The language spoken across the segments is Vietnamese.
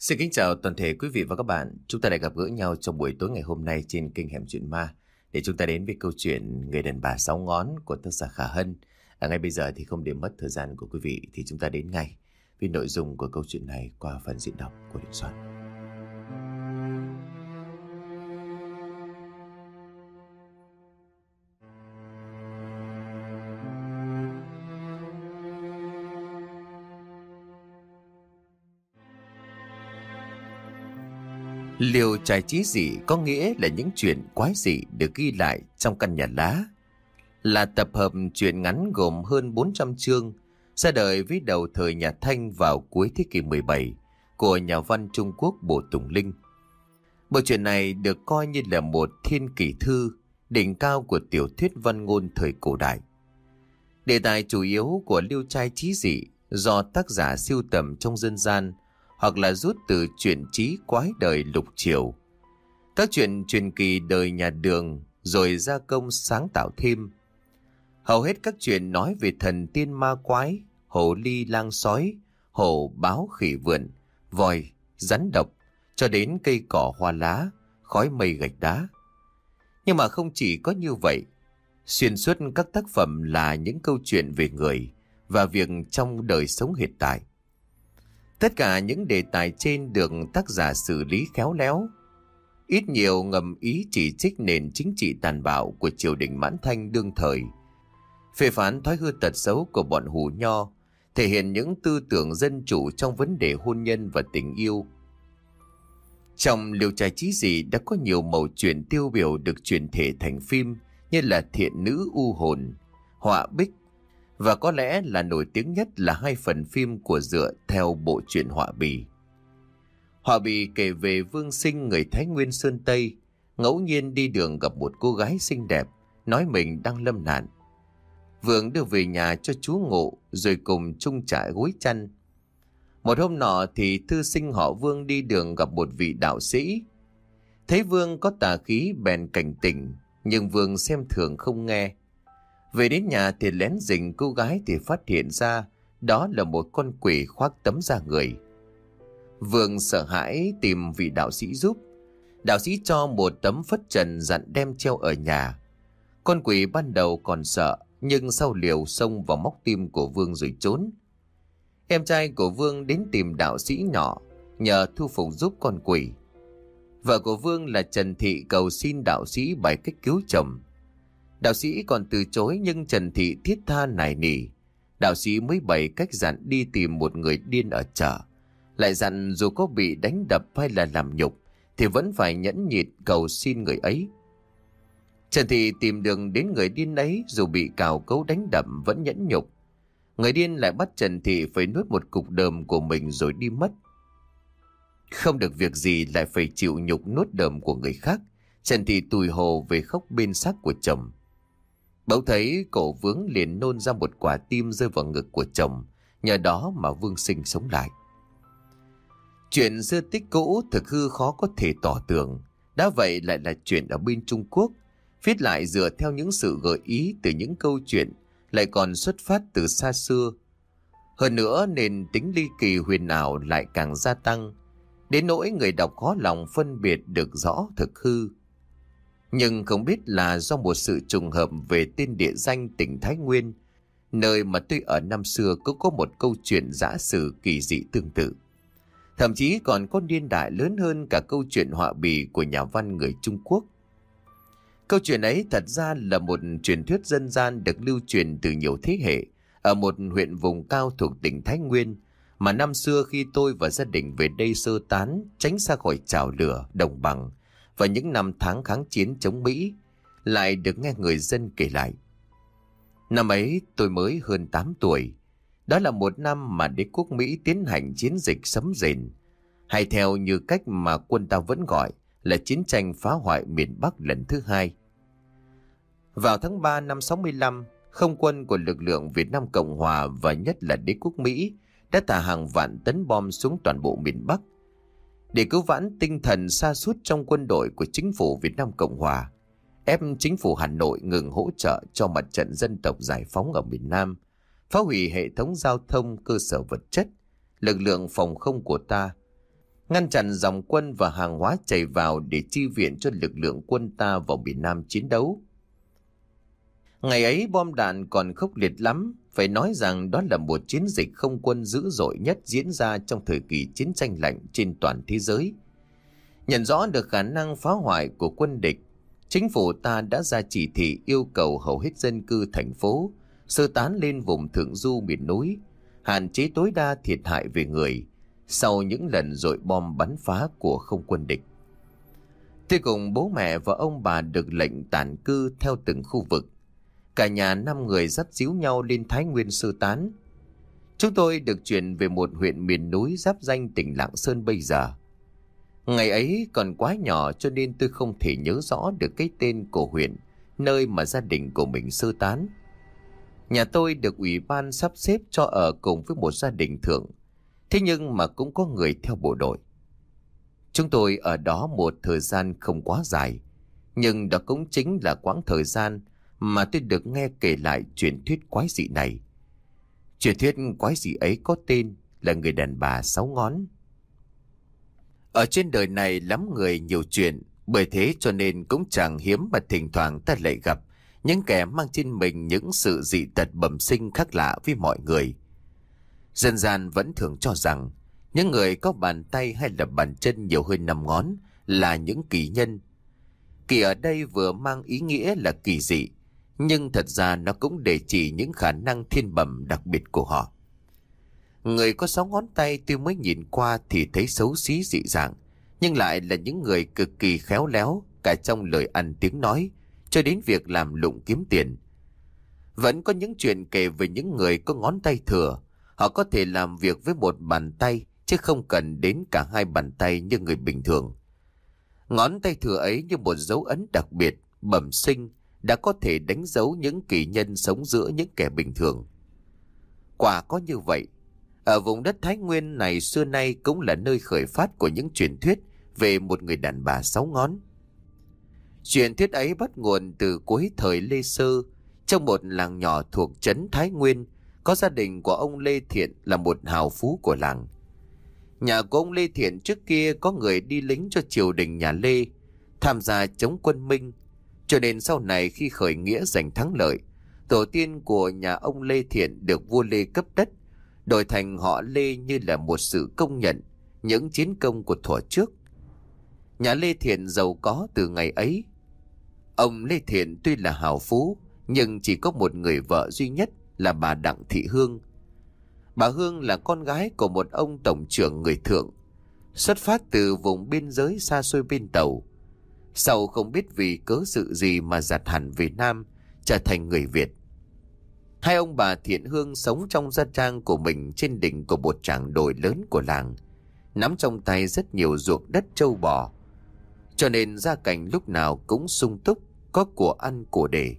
Xin kính chào toàn thể quý vị và các bạn. Chúng ta lại gặp gỡ nhau trong buổi tối ngày hôm nay trên kênh Hẻm Chuyện Ma để chúng ta đến với câu chuyện Người đàn bà sáu ngón của tác giả Khả Hân. À, ngay bây giờ thì không để mất thời gian của quý vị thì chúng ta đến ngay với nội dung của câu chuyện này qua phần diễn đọc của Định Soạn. Liều trải trí dị có nghĩa là những chuyện quái dị được ghi lại trong căn nhà lá. Là tập hợp truyện ngắn gồm hơn 400 chương, ra đời với đầu thời nhà Thanh vào cuối thế kỷ 17 của nhà văn Trung Quốc Bồ Tùng Linh. Bộ truyện này được coi như là một thiên kỷ thư, đỉnh cao của tiểu thuyết văn ngôn thời cổ đại. Đề tài chủ yếu của Liêu Trai Trí Dị do tác giả siêu tầm trong dân gian hoặc là rút từ chuyện trí quái đời lục triều. Các chuyện truyền kỳ đời nhà đường rồi gia công sáng tạo thêm. Hầu hết các chuyện nói về thần tiên ma quái, hồ ly lang sói, hổ báo khỉ vượn, vòi, rắn độc, cho đến cây cỏ hoa lá, khói mây gạch đá. Nhưng mà không chỉ có như vậy, xuyên suốt các tác phẩm là những câu chuyện về người và việc trong đời sống hiện tại. Tất cả những đề tài trên được tác giả xử lý khéo léo. Ít nhiều ngầm ý chỉ trích nền chính trị tàn bạo của triều đình mãn thanh đương thời. Phê phán thói hư tật xấu của bọn hù nho, thể hiện những tư tưởng dân chủ trong vấn đề hôn nhân và tình yêu. Trong liều trai trí dị đã có nhiều mẫu chuyện tiêu biểu được truyền thể thành phim như là thiện nữ u hồn, họa bích, và có lẽ là nổi tiếng nhất là hai phần phim của dựa theo bộ truyện họa bì. Họa bì kể về vương sinh người Thái Nguyên Sơn Tây, ngẫu nhiên đi đường gặp một cô gái xinh đẹp, nói mình đang lâm nạn. Vương đưa về nhà cho chú ngộ rồi cùng chung trải gối chăn. Một hôm nọ thì thư sinh họ Vương đi đường gặp một vị đạo sĩ. Thấy Vương có tà khí bèn cảnh tỉnh, nhưng Vương xem thường không nghe. Về đến nhà thì lén rình cô gái thì phát hiện ra đó là một con quỷ khoác tấm da người. Vương sợ hãi tìm vị đạo sĩ giúp. Đạo sĩ cho một tấm phất trần dặn đem treo ở nhà. Con quỷ ban đầu còn sợ, nhưng sau liều xông vào móc tim của Vương rồi trốn. Em trai của Vương đến tìm đạo sĩ nhỏ, nhờ thu phục giúp con quỷ. Vợ của Vương là Trần Thị cầu xin đạo sĩ bài cách cứu chồng. Đạo sĩ còn từ chối nhưng Trần Thị thiết tha nài nỉ. Đạo sĩ mới bày cách dặn đi tìm một người điên ở chợ. Lại dặn dù có bị đánh đập hay là làm nhục, thì vẫn phải nhẫn nhịt cầu xin người ấy. Trần Thị tìm đường đến người điên ấy, dù bị cào cấu đánh đập vẫn nhẫn nhục. Người điên lại bắt Trần Thị phải nuốt một cục đờm của mình rồi đi mất. Không được việc gì lại phải chịu nhục nuốt đờm của người khác. Trần Thị tùy hồ về khóc bên xác của chồng. Bỗng thấy cổ vướng liền nôn ra một quả tim rơi vào ngực của chồng, nhờ đó mà Vương Sinh sống lại. Chuyện xưa tích cũ thực hư khó có thể tỏ tường, đã vậy lại là chuyện ở bên Trung Quốc, viết lại dựa theo những sự gợi ý từ những câu chuyện, lại còn xuất phát từ xa xưa. Hơn nữa nên tính ly kỳ huyền ảo lại càng gia tăng, đến nỗi người đọc khó lòng phân biệt được rõ thực hư. Nhưng không biết là do một sự trùng hợp về tên địa danh tỉnh Thái Nguyên, nơi mà tôi ở năm xưa cũng có một câu chuyện giả sử kỳ dị tương tự. Thậm chí còn có niên đại lớn hơn cả câu chuyện họa bì của nhà văn người Trung Quốc. Câu chuyện ấy thật ra là một truyền thuyết dân gian được lưu truyền từ nhiều thế hệ ở một huyện vùng cao thuộc tỉnh Thái Nguyên mà năm xưa khi tôi và gia đình về đây sơ tán tránh xa khỏi trào lửa, đồng bằng và những năm tháng kháng chiến chống Mỹ lại được nghe người dân kể lại. Năm ấy tôi mới hơn 8 tuổi. Đó là một năm mà đế quốc Mỹ tiến hành chiến dịch sấm rền, hay theo như cách mà quân ta vẫn gọi là chiến tranh phá hoại miền Bắc lần thứ hai. Vào tháng 3 năm 65, không quân của lực lượng Việt Nam Cộng Hòa và nhất là đế quốc Mỹ đã thả hàng vạn tấn bom xuống toàn bộ miền Bắc để cứu vãn tinh thần xa suốt trong quân đội của chính phủ Việt Nam Cộng Hòa, ép chính phủ Hà Nội ngừng hỗ trợ cho mặt trận dân tộc giải phóng ở miền Nam, phá hủy hệ thống giao thông cơ sở vật chất, lực lượng phòng không của ta, ngăn chặn dòng quân và hàng hóa chảy vào để chi viện cho lực lượng quân ta vào miền Nam chiến đấu. Ngày ấy bom đạn còn khốc liệt lắm, phải nói rằng đó là một chiến dịch không quân dữ dội nhất diễn ra trong thời kỳ chiến tranh lạnh trên toàn thế giới. Nhận rõ được khả năng phá hoại của quân địch, chính phủ ta đã ra chỉ thị yêu cầu hầu hết dân cư thành phố sơ tán lên vùng thượng du miền núi, hạn chế tối đa thiệt hại về người sau những lần dội bom bắn phá của không quân địch. Tuy cùng bố mẹ và ông bà được lệnh tản cư theo từng khu vực, cả nhà năm người dắt díu nhau lên Thái Nguyên sơ tán. Chúng tôi được chuyển về một huyện miền núi giáp danh tỉnh Lạng Sơn bây giờ. Ngày ấy còn quá nhỏ cho nên tôi không thể nhớ rõ được cái tên của huyện, nơi mà gia đình của mình sơ tán. Nhà tôi được ủy ban sắp xếp cho ở cùng với một gia đình thượng. Thế nhưng mà cũng có người theo bộ đội. Chúng tôi ở đó một thời gian không quá dài. Nhưng đó cũng chính là quãng thời gian mà tôi được nghe kể lại truyền thuyết quái dị này. Truyền thuyết quái dị ấy có tên là người đàn bà sáu ngón. Ở trên đời này lắm người nhiều chuyện, bởi thế cho nên cũng chẳng hiếm mà thỉnh thoảng ta lại gặp những kẻ mang trên mình những sự dị tật bẩm sinh khác lạ với mọi người. Dân gian vẫn thường cho rằng những người có bàn tay hay là bàn chân nhiều hơn năm ngón là những kỳ nhân. Kỳ ở đây vừa mang ý nghĩa là kỳ dị, nhưng thật ra nó cũng để chỉ những khả năng thiên bẩm đặc biệt của họ. Người có sáu ngón tay tôi mới nhìn qua thì thấy xấu xí dị dạng, nhưng lại là những người cực kỳ khéo léo cả trong lời ăn tiếng nói, cho đến việc làm lụng kiếm tiền. Vẫn có những chuyện kể về những người có ngón tay thừa. Họ có thể làm việc với một bàn tay chứ không cần đến cả hai bàn tay như người bình thường. Ngón tay thừa ấy như một dấu ấn đặc biệt, bẩm sinh, đã có thể đánh dấu những kỳ nhân sống giữa những kẻ bình thường. Quả có như vậy, ở vùng đất Thái Nguyên này xưa nay cũng là nơi khởi phát của những truyền thuyết về một người đàn bà sáu ngón. Truyền thuyết ấy bắt nguồn từ cuối thời Lê Sơ, trong một làng nhỏ thuộc trấn Thái Nguyên, có gia đình của ông Lê Thiện là một hào phú của làng. Nhà của ông Lê Thiện trước kia có người đi lính cho triều đình nhà Lê, tham gia chống quân Minh, cho nên sau này khi khởi nghĩa giành thắng lợi, tổ tiên của nhà ông Lê Thiện được vua Lê cấp đất, đổi thành họ Lê như là một sự công nhận những chiến công của thuở trước. Nhà Lê Thiện giàu có từ ngày ấy, Ông Lê Thiện tuy là hào phú, nhưng chỉ có một người vợ duy nhất là bà Đặng Thị Hương. Bà Hương là con gái của một ông tổng trưởng người thượng, xuất phát từ vùng biên giới xa xôi bên tàu. Sau không biết vì cớ sự gì mà giặt hẳn về Nam, trở thành người Việt. Hai ông bà Thiện Hương sống trong gia trang của mình trên đỉnh của một tràng đồi lớn của làng, nắm trong tay rất nhiều ruộng đất trâu bò. Cho nên gia cảnh lúc nào cũng sung túc, có của ăn của để.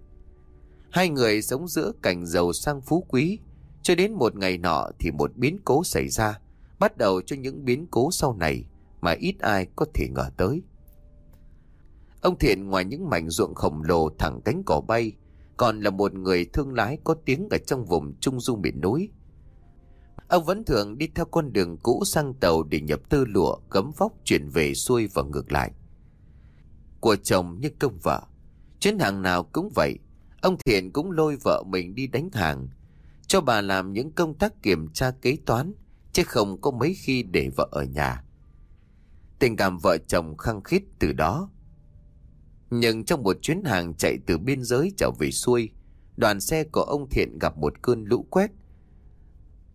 Hai người sống giữa cảnh giàu sang phú quý, cho đến một ngày nọ thì một biến cố xảy ra, bắt đầu cho những biến cố sau này mà ít ai có thể ngờ tới. Ông Thiện ngoài những mảnh ruộng khổng lồ thẳng cánh cỏ bay, còn là một người thương lái có tiếng ở trong vùng trung du miền núi. Ông vẫn thường đi theo con đường cũ sang tàu để nhập tư lụa, gấm vóc chuyển về xuôi và ngược lại. Của chồng như công vợ, Chuyến hàng nào cũng vậy, ông Thiện cũng lôi vợ mình đi đánh hàng, cho bà làm những công tác kiểm tra kế toán, chứ không có mấy khi để vợ ở nhà. Tình cảm vợ chồng khăng khít từ đó. Nhưng trong một chuyến hàng chạy từ biên giới trở về xuôi, đoàn xe của ông Thiện gặp một cơn lũ quét.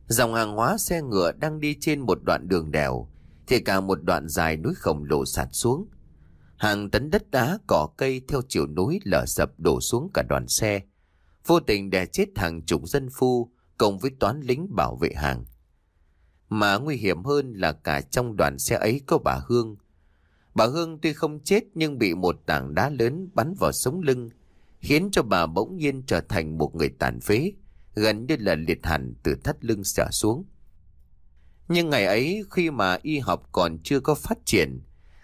Dòng hàng hóa xe ngựa đang đi trên một đoạn đường đèo, thì cả một đoạn dài núi khổng lồ sạt xuống. Hàng tấn đất đá cỏ cây theo chiều núi lở sập đổ xuống cả đoàn xe. Vô tình đè chết hàng chục dân phu cùng với toán lính bảo vệ hàng. Mà nguy hiểm hơn là cả trong đoàn xe ấy có bà Hương. Bà Hương tuy không chết nhưng bị một tảng đá lớn bắn vào sống lưng, khiến cho bà bỗng nhiên trở thành một người tàn phế, gần như là liệt hẳn từ thắt lưng trở xuống. Nhưng ngày ấy khi mà y học còn chưa có phát triển,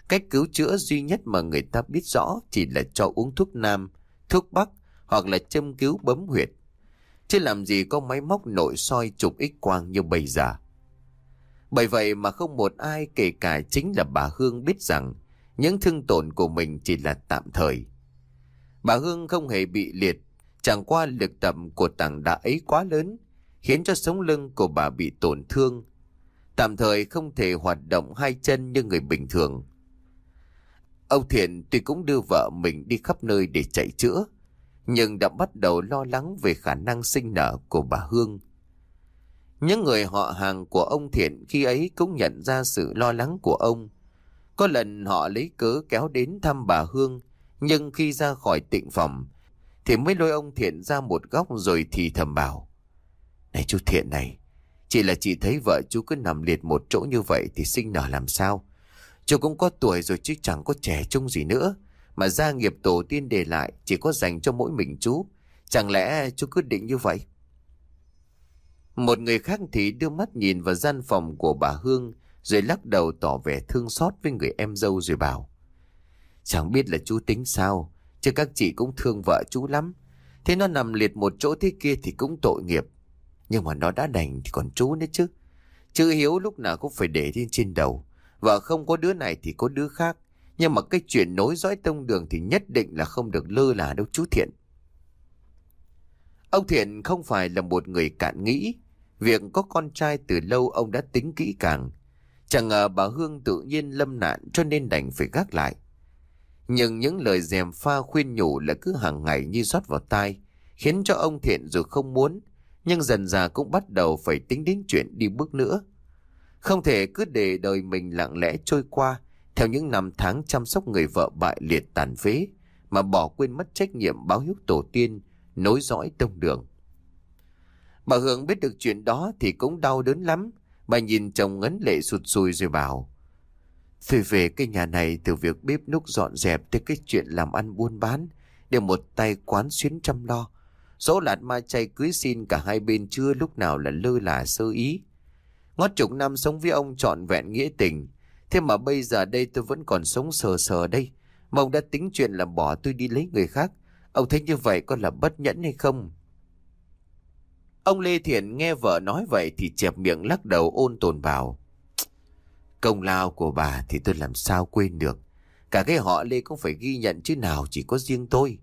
Cách cứu chữa duy nhất mà người ta biết rõ chỉ là cho uống thuốc nam, thuốc bắc hoặc là châm cứu bấm huyệt. Chứ làm gì có máy móc nội soi chụp x quang như bây giờ. Bởi vậy mà không một ai kể cả chính là bà Hương biết rằng những thương tổn của mình chỉ là tạm thời. Bà Hương không hề bị liệt, chẳng qua lực tập của tảng đá ấy quá lớn, khiến cho sống lưng của bà bị tổn thương. Tạm thời không thể hoạt động hai chân như người bình thường. Ông Thiện tuy cũng đưa vợ mình đi khắp nơi để chạy chữa, nhưng đã bắt đầu lo lắng về khả năng sinh nở của bà Hương. Những người họ hàng của ông Thiện khi ấy cũng nhận ra sự lo lắng của ông. Có lần họ lấy cớ kéo đến thăm bà Hương, nhưng khi ra khỏi tịnh phòng, thì mới lôi ông Thiện ra một góc rồi thì thầm bảo. Này chú Thiện này, chỉ là chị thấy vợ chú cứ nằm liệt một chỗ như vậy thì sinh nở làm sao? Chú cũng có tuổi rồi chứ chẳng có trẻ trung gì nữa. Mà gia nghiệp tổ tiên để lại chỉ có dành cho mỗi mình chú. Chẳng lẽ chú quyết định như vậy? Một người khác thì đưa mắt nhìn vào gian phòng của bà Hương rồi lắc đầu tỏ vẻ thương xót với người em dâu rồi bảo. Chẳng biết là chú tính sao, chứ các chị cũng thương vợ chú lắm. Thế nó nằm liệt một chỗ thế kia thì cũng tội nghiệp. Nhưng mà nó đã đành thì còn chú nữa chứ. Chứ Hiếu lúc nào cũng phải để lên trên đầu. Vợ không có đứa này thì có đứa khác. Nhưng mà cái chuyện nối dõi tông đường thì nhất định là không được lơ là đâu chú Thiện. Ông Thiện không phải là một người cạn nghĩ. Việc có con trai từ lâu ông đã tính kỹ càng. Chẳng ngờ bà Hương tự nhiên lâm nạn cho nên đành phải gác lại. Nhưng những lời dèm pha khuyên nhủ là cứ hàng ngày như rót vào tai, khiến cho ông Thiện dù không muốn, nhưng dần già cũng bắt đầu phải tính đến chuyện đi bước nữa. Không thể cứ để đời mình lặng lẽ trôi qua theo những năm tháng chăm sóc người vợ bại liệt tàn phế mà bỏ quên mất trách nhiệm báo hiếu tổ tiên, nối dõi tông đường. Bà Hương biết được chuyện đó thì cũng đau đớn lắm. Bà nhìn chồng ngấn lệ sụt sùi rồi bảo. Thôi về cái nhà này từ việc bếp núc dọn dẹp tới cái chuyện làm ăn buôn bán đều một tay quán xuyến chăm lo. Dỗ lạt ma chay cưới xin cả hai bên chưa lúc nào là lơ là sơ ý. Ngót chục năm sống với ông trọn vẹn nghĩa tình. Thế mà bây giờ đây tôi vẫn còn sống sờ sờ đây. Mà ông đã tính chuyện là bỏ tôi đi lấy người khác. Ông thấy như vậy có là bất nhẫn hay không? Ông Lê Thiện nghe vợ nói vậy thì chẹp miệng lắc đầu ôn tồn bảo. Công lao của bà thì tôi làm sao quên được. Cả cái họ Lê cũng phải ghi nhận chứ nào chỉ có riêng tôi.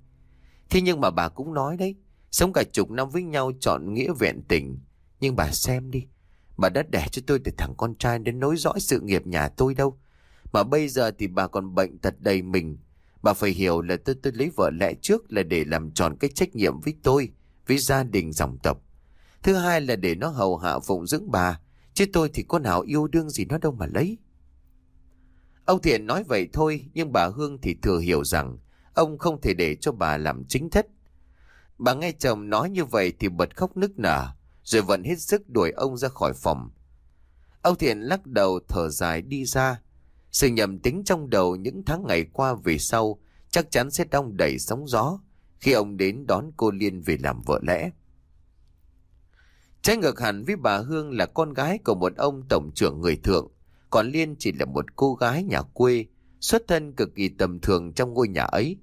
Thế nhưng mà bà cũng nói đấy. Sống cả chục năm với nhau chọn nghĩa vẹn tình. Nhưng bà xem đi. Bà đã đẻ cho tôi từ thằng con trai đến nối dõi sự nghiệp nhà tôi đâu. Mà bây giờ thì bà còn bệnh tật đầy mình. Bà phải hiểu là tôi tôi lấy vợ lẽ trước là để làm tròn cái trách nhiệm với tôi, với gia đình dòng tộc. Thứ hai là để nó hầu hạ phụng dưỡng bà, chứ tôi thì có nào yêu đương gì nó đâu mà lấy. Ông Thiện nói vậy thôi, nhưng bà Hương thì thừa hiểu rằng ông không thể để cho bà làm chính thất. Bà nghe chồng nói như vậy thì bật khóc nức nở, rồi vẫn hết sức đuổi ông ra khỏi phòng. Ông Thiện lắc đầu thở dài đi ra. Sự nhầm tính trong đầu những tháng ngày qua về sau chắc chắn sẽ đong đầy sóng gió khi ông đến đón cô Liên về làm vợ lẽ. Trái ngược hẳn với bà Hương là con gái của một ông tổng trưởng người thượng, còn Liên chỉ là một cô gái nhà quê, xuất thân cực kỳ tầm thường trong ngôi nhà ấy.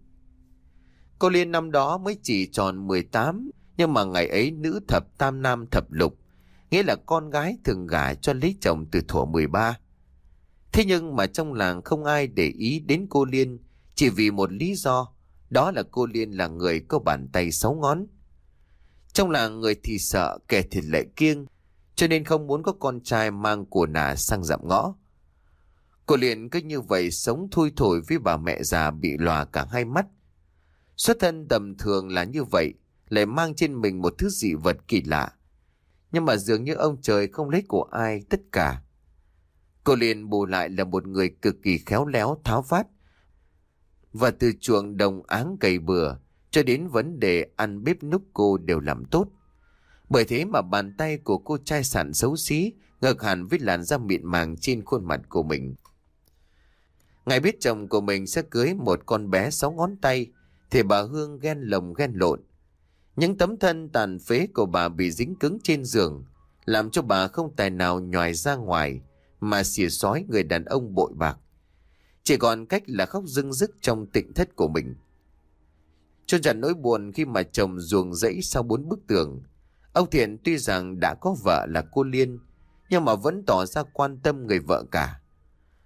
Cô Liên năm đó mới chỉ tròn 18, nhưng mà ngày ấy nữ thập tam nam thập lục, nghĩa là con gái thường gả cho lấy chồng từ thuở 13. Thế nhưng mà trong làng không ai để ý đến cô Liên, chỉ vì một lý do, đó là cô Liên là người có bàn tay sáu ngón. Trong làng người thì sợ, kẻ thì lại kiêng, cho nên không muốn có con trai mang của nà sang dặm ngõ. Cô liền cứ như vậy sống thui thổi với bà mẹ già bị lòa cả hai mắt. Xuất thân tầm thường là như vậy, lại mang trên mình một thứ dị vật kỳ lạ. Nhưng mà dường như ông trời không lấy của ai tất cả. Cô liền bù lại là một người cực kỳ khéo léo tháo phát. Và từ chuồng đồng áng cày bừa, cho đến vấn đề ăn bếp núc cô đều làm tốt. Bởi thế mà bàn tay của cô trai sản xấu xí, ngược hẳn với làn da mịn màng trên khuôn mặt của mình. Ngài biết chồng của mình sẽ cưới một con bé sáu ngón tay, thì bà Hương ghen lồng ghen lộn. Những tấm thân tàn phế của bà bị dính cứng trên giường, làm cho bà không tài nào nhòi ra ngoài, mà xỉa sói người đàn ông bội bạc. Chỉ còn cách là khóc dưng dứt trong tịnh thất của mình. Cho dặn nỗi buồn khi mà chồng ruồng rẫy sau bốn bức tường. Ông Thiện tuy rằng đã có vợ là cô Liên, nhưng mà vẫn tỏ ra quan tâm người vợ cả.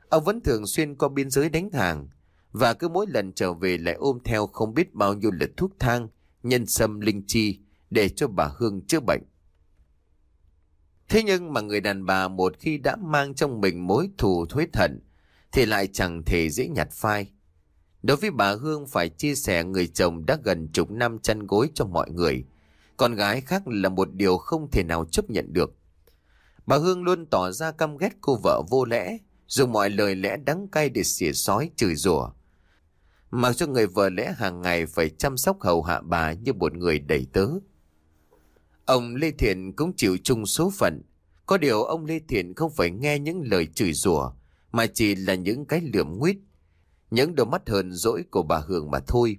Ông vẫn thường xuyên qua biên giới đánh hàng và cứ mỗi lần trở về lại ôm theo không biết bao nhiêu lượt thuốc thang, nhân sâm linh chi để cho bà Hương chữa bệnh. Thế nhưng mà người đàn bà một khi đã mang trong mình mối thù thuế thận thì lại chẳng thể dễ nhặt phai. Đối với bà Hương phải chia sẻ người chồng đã gần chục năm chăn gối cho mọi người. Con gái khác là một điều không thể nào chấp nhận được. Bà Hương luôn tỏ ra căm ghét cô vợ vô lẽ, dùng mọi lời lẽ đắng cay để xỉa sói chửi rủa. Mặc cho người vợ lẽ hàng ngày phải chăm sóc hầu hạ bà như một người đầy tớ. Ông Lê Thiện cũng chịu chung số phận. Có điều ông Lê Thiện không phải nghe những lời chửi rủa mà chỉ là những cái lượm nguyết, những đôi mắt hờn dỗi của bà Hương mà thôi.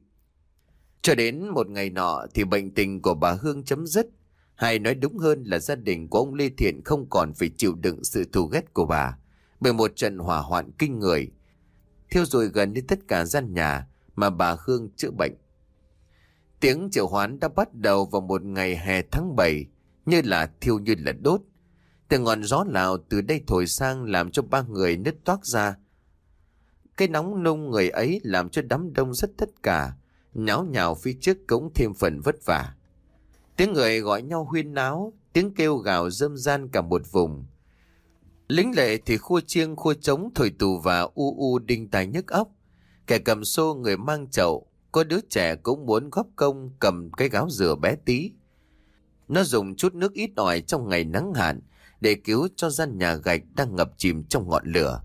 Cho đến một ngày nọ thì bệnh tình của bà Hương chấm dứt. Hay nói đúng hơn là gia đình của ông Lê Thiện không còn phải chịu đựng sự thù ghét của bà bởi một trận hỏa hoạn kinh người. Thiêu rồi gần như tất cả gian nhà mà bà Hương chữa bệnh. Tiếng triệu hoán đã bắt đầu vào một ngày hè tháng 7 như là thiêu như là đốt. Từ ngọn gió lào từ đây thổi sang làm cho ba người nứt toát ra. Cái nóng nung người ấy làm cho đám đông rất tất cả, nháo nhào phía trước cũng thêm phần vất vả. Tiếng người gọi nhau huyên náo, tiếng kêu gào râm gian cả một vùng. Lính lệ thì khua chiêng khua trống thổi tù và u u đinh tai nhức óc. Kẻ cầm xô người mang chậu, có đứa trẻ cũng muốn góp công cầm cái gáo dừa bé tí. Nó dùng chút nước ít ỏi trong ngày nắng hạn để cứu cho gian nhà gạch đang ngập chìm trong ngọn lửa.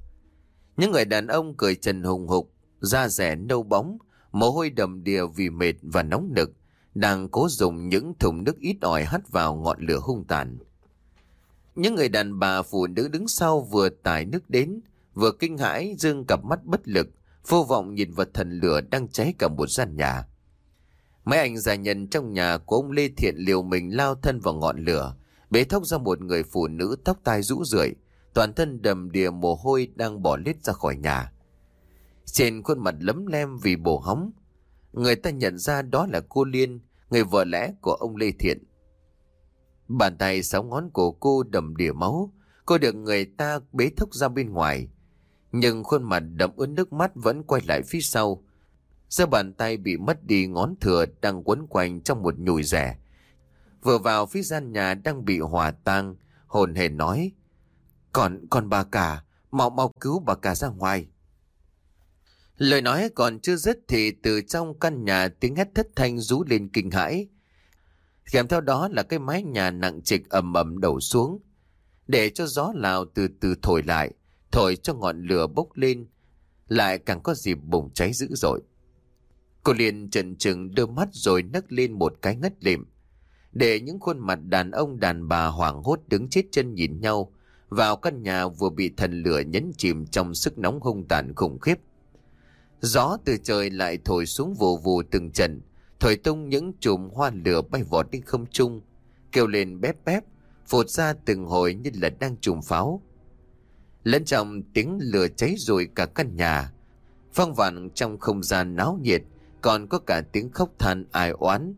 Những người đàn ông cười trần hùng hục, da rẻ nâu bóng, mồ hôi đầm đìa vì mệt và nóng nực, đang cố dùng những thùng nước ít ỏi hắt vào ngọn lửa hung tàn. Những người đàn bà phụ nữ đứng sau vừa tải nước đến, vừa kinh hãi dương cặp mắt bất lực, vô vọng nhìn vào thần lửa đang cháy cả một gian nhà. Mấy anh già nhân trong nhà của ông Lê Thiện liều mình lao thân vào ngọn lửa, bế thốc ra một người phụ nữ tóc tai rũ rượi, toàn thân đầm đìa mồ hôi đang bỏ lết ra khỏi nhà. Trên khuôn mặt lấm lem vì bổ hóng, người ta nhận ra đó là cô Liên, người vợ lẽ của ông Lê Thiện. Bàn tay sáu ngón của cô đầm đìa máu, cô được người ta bế thốc ra bên ngoài. Nhưng khuôn mặt đậm ướt nước mắt vẫn quay lại phía sau. Giơ bàn tay bị mất đi ngón thừa đang quấn quanh trong một nhùi rẻ. Vừa vào phía gian nhà đang bị hòa tang, hồn hề nói. Còn, còn bà cả, mau mau cứu bà cả ra ngoài. Lời nói còn chưa dứt thì từ trong căn nhà tiếng hét thất thanh rú lên kinh hãi. Kèm theo đó là cái mái nhà nặng trịch ầm ầm đổ xuống. Để cho gió lào từ từ thổi lại, thổi cho ngọn lửa bốc lên, lại càng có dịp bùng cháy dữ dội. Cô liền trần trừng đưa mắt rồi nấc lên một cái ngất lịm. Để những khuôn mặt đàn ông đàn bà hoảng hốt đứng chết chân nhìn nhau vào căn nhà vừa bị thần lửa nhấn chìm trong sức nóng hung tàn khủng khiếp. Gió từ trời lại thổi xuống vù vù từng trận, thổi tung những chùm hoa lửa bay vọt đi không trung, kêu lên bép bép, phột ra từng hồi như là đang trùm pháo. Lẫn trong tiếng lửa cháy rồi cả căn nhà, phong vạn trong không gian náo nhiệt, còn có cả tiếng khóc than ai oán.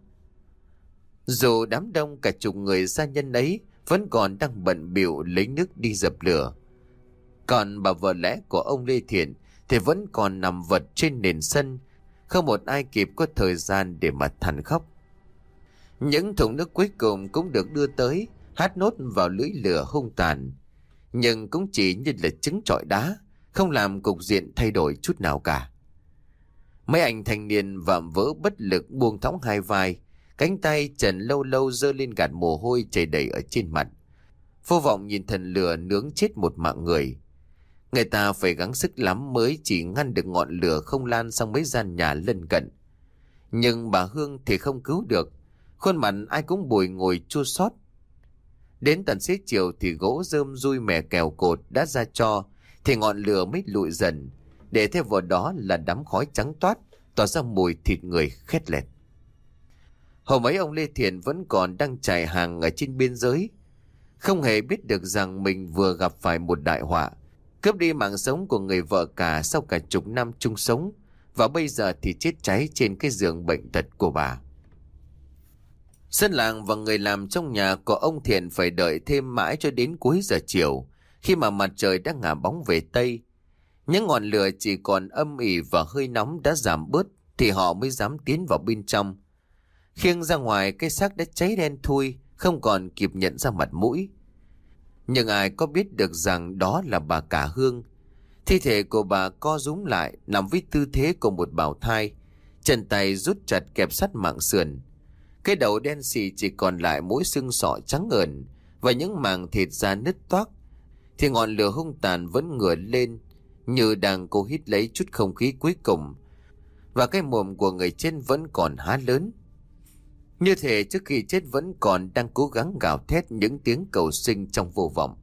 Dù đám đông cả chục người gia nhân ấy vẫn còn đang bận biểu lấy nước đi dập lửa. Còn bà vợ lẽ của ông Lê Thiện thì vẫn còn nằm vật trên nền sân, không một ai kịp có thời gian để mà than khóc. Những thùng nước cuối cùng cũng được đưa tới, hát nốt vào lưỡi lửa hung tàn. Nhưng cũng chỉ như là trứng trọi đá, không làm cục diện thay đổi chút nào cả. Mấy anh thanh niên vạm vỡ bất lực buông thõng hai vai, cánh tay trần lâu lâu dơ lên gạt mồ hôi chảy đầy ở trên mặt. Vô vọng nhìn thần lửa nướng chết một mạng người. Người ta phải gắng sức lắm mới chỉ ngăn được ngọn lửa không lan sang mấy gian nhà lân cận. Nhưng bà Hương thì không cứu được. Khuôn mặt ai cũng bồi ngồi chua xót. Đến tận xế chiều thì gỗ rơm rui mẻ kèo cột đã ra cho, thì ngọn lửa mới lụi dần. Để theo vào đó là đám khói trắng toát, tỏa ra mùi thịt người khét lẹt. Hôm ấy ông Lê Thiện vẫn còn đang trải hàng ở trên biên giới. Không hề biết được rằng mình vừa gặp phải một đại họa. Cướp đi mạng sống của người vợ cả sau cả chục năm chung sống. Và bây giờ thì chết cháy trên cái giường bệnh tật của bà. Dân làng và người làm trong nhà của ông Thiện phải đợi thêm mãi cho đến cuối giờ chiều, khi mà mặt trời đã ngả bóng về Tây. Những ngọn lửa chỉ còn âm ỉ và hơi nóng đã giảm bớt, thì họ mới dám tiến vào bên trong. Khiêng ra ngoài cái xác đã cháy đen thui, không còn kịp nhận ra mặt mũi. Nhưng ai có biết được rằng đó là bà cả Hương. Thi thể của bà co rúm lại, nằm với tư thế của một bào thai. Chân tay rút chặt kẹp sắt mạng sườn. Cái đầu đen xì chỉ còn lại mỗi xương sọ trắng ngần và những màng thịt da nứt toác. Thì ngọn lửa hung tàn vẫn ngửa lên như đang cố hít lấy chút không khí cuối cùng. Và cái mồm của người trên vẫn còn há lớn. Như thể trước khi chết vẫn còn đang cố gắng gào thét những tiếng cầu sinh trong vô vọng.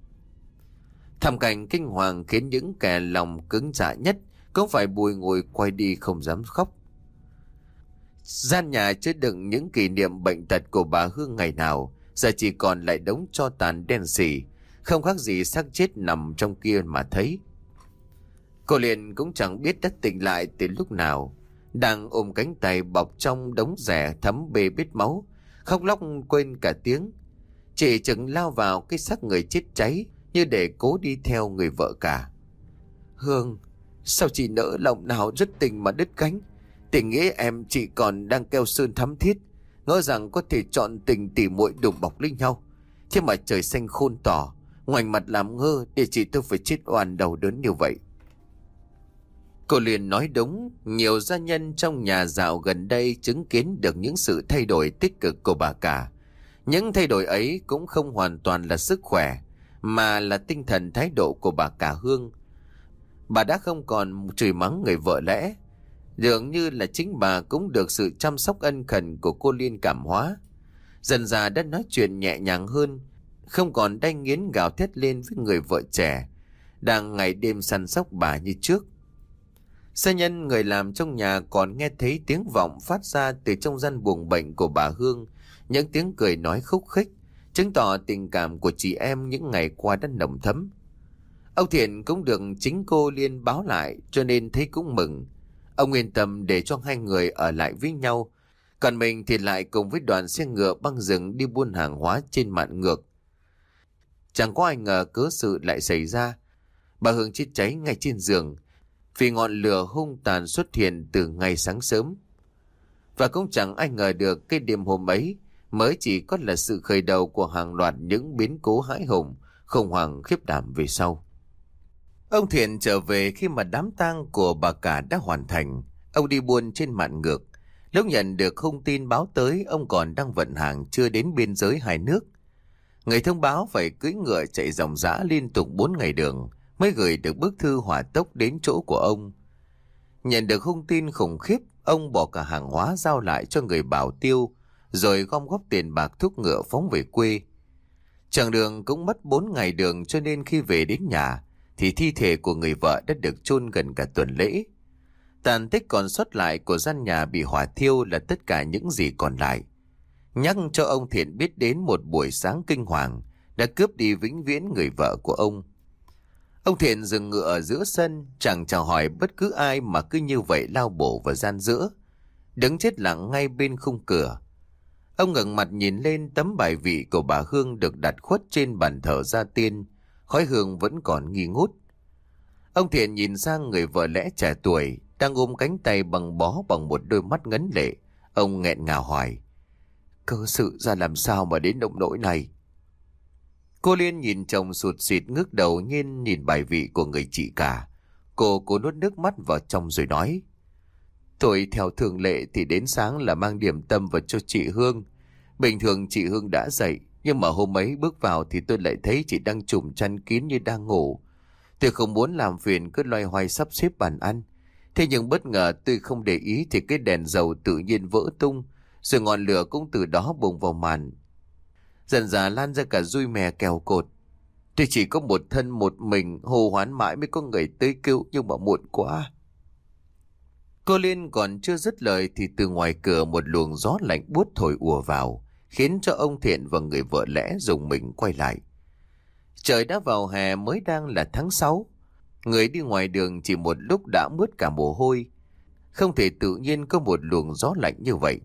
Thảm cảnh kinh hoàng khiến những kẻ lòng cứng dạ nhất cũng phải bùi ngồi quay đi không dám khóc. Gian nhà chứa đựng những kỷ niệm bệnh tật của bà Hương ngày nào, giờ chỉ còn lại đống cho tàn đen xỉ, không khác gì xác chết nằm trong kia mà thấy. Cô liền cũng chẳng biết đã tỉnh lại từ lúc nào, đang ôm cánh tay bọc trong đống rẻ thấm bê bít máu, khóc lóc quên cả tiếng. Chị chừng lao vào cái xác người chết cháy như để cố đi theo người vợ cả. Hương, sao chị nỡ lòng nào rất tình mà đứt cánh? Tình nghĩa em chị còn đang keo sơn thắm thiết, ngỡ rằng có thể chọn tình tỉ muội đùm bọc linh nhau. Thế mà trời xanh khôn tỏ, ngoảnh mặt làm ngơ để chị tôi phải chết oan đầu đớn như vậy. Cô liền nói đúng, nhiều gia nhân trong nhà dạo gần đây chứng kiến được những sự thay đổi tích cực của bà cả. Những thay đổi ấy cũng không hoàn toàn là sức khỏe, mà là tinh thần thái độ của bà cả Hương. Bà đã không còn chửi mắng người vợ lẽ, dường như là chính bà cũng được sự chăm sóc ân cần của cô Liên cảm hóa. Dần già đã nói chuyện nhẹ nhàng hơn, không còn đanh nghiến gào thét lên với người vợ trẻ, đang ngày đêm săn sóc bà như trước. Xe nhân người làm trong nhà còn nghe thấy tiếng vọng phát ra từ trong gian buồng bệnh của bà Hương, những tiếng cười nói khúc khích, chứng tỏ tình cảm của chị em những ngày qua đã nồng thấm. Ông Thiện cũng được chính cô Liên báo lại cho nên thấy cũng mừng. Ông yên tâm để cho hai người ở lại với nhau, còn mình thì lại cùng với đoàn xe ngựa băng rừng đi buôn hàng hóa trên mạn ngược. Chẳng có ai ngờ cớ sự lại xảy ra. Bà Hương chết cháy ngay trên giường, vì ngọn lửa hung tàn xuất hiện từ ngày sáng sớm. Và cũng chẳng ai ngờ được cái đêm hôm ấy mới chỉ có là sự khởi đầu của hàng loạt những biến cố hãi hùng, khủng hoảng khiếp đảm về sau. Ông Thiện trở về khi mà đám tang của bà cả đã hoàn thành. Ông đi buôn trên mạn ngược. Lúc nhận được thông tin báo tới, ông còn đang vận hàng chưa đến biên giới hai nước. Người thông báo phải cưỡi ngựa chạy dòng dã liên tục 4 ngày đường mới gửi được bức thư hỏa tốc đến chỗ của ông. Nhận được hung tin khủng khiếp, ông bỏ cả hàng hóa giao lại cho người bảo tiêu, rồi gom góp tiền bạc thúc ngựa phóng về quê. Chặng đường cũng mất 4 ngày đường cho nên khi về đến nhà, thì thi thể của người vợ đã được chôn gần cả tuần lễ. Tàn tích còn sót lại của gian nhà bị hỏa thiêu là tất cả những gì còn lại. Nhắc cho ông Thiện biết đến một buổi sáng kinh hoàng đã cướp đi vĩnh viễn người vợ của ông. Ông Thiện dừng ngựa ở giữa sân, chẳng chào hỏi bất cứ ai mà cứ như vậy lao bổ vào gian giữa. Đứng chết lặng ngay bên khung cửa. Ông ngẩng mặt nhìn lên tấm bài vị của bà Hương được đặt khuất trên bàn thờ gia tiên. Khói hương vẫn còn nghi ngút. Ông Thiện nhìn sang người vợ lẽ trẻ tuổi, đang ôm cánh tay bằng bó bằng một đôi mắt ngấn lệ. Ông nghẹn ngào hỏi. Cơ sự ra làm sao mà đến động nỗi này? Cô Liên nhìn chồng sụt sịt ngước đầu nhìn nhìn bài vị của người chị cả. Cô cố nuốt nước mắt vào trong rồi nói. Tôi theo thường lệ thì đến sáng là mang điểm tâm vào cho chị Hương. Bình thường chị Hương đã dậy, nhưng mà hôm ấy bước vào thì tôi lại thấy chị đang trùm chăn kín như đang ngủ. Tôi không muốn làm phiền cứ loay hoay sắp xếp bàn ăn. Thế nhưng bất ngờ tôi không để ý thì cái đèn dầu tự nhiên vỡ tung, rồi ngọn lửa cũng từ đó bùng vào màn, dần dà lan ra cả dui mè kèo cột. Tôi chỉ có một thân một mình, hồ hoán mãi mới có người tới cứu nhưng mà muộn quá. Cô Liên còn chưa dứt lời thì từ ngoài cửa một luồng gió lạnh buốt thổi ùa vào, khiến cho ông Thiện và người vợ lẽ dùng mình quay lại. Trời đã vào hè mới đang là tháng 6. Người đi ngoài đường chỉ một lúc đã mướt cả mồ hôi. Không thể tự nhiên có một luồng gió lạnh như vậy.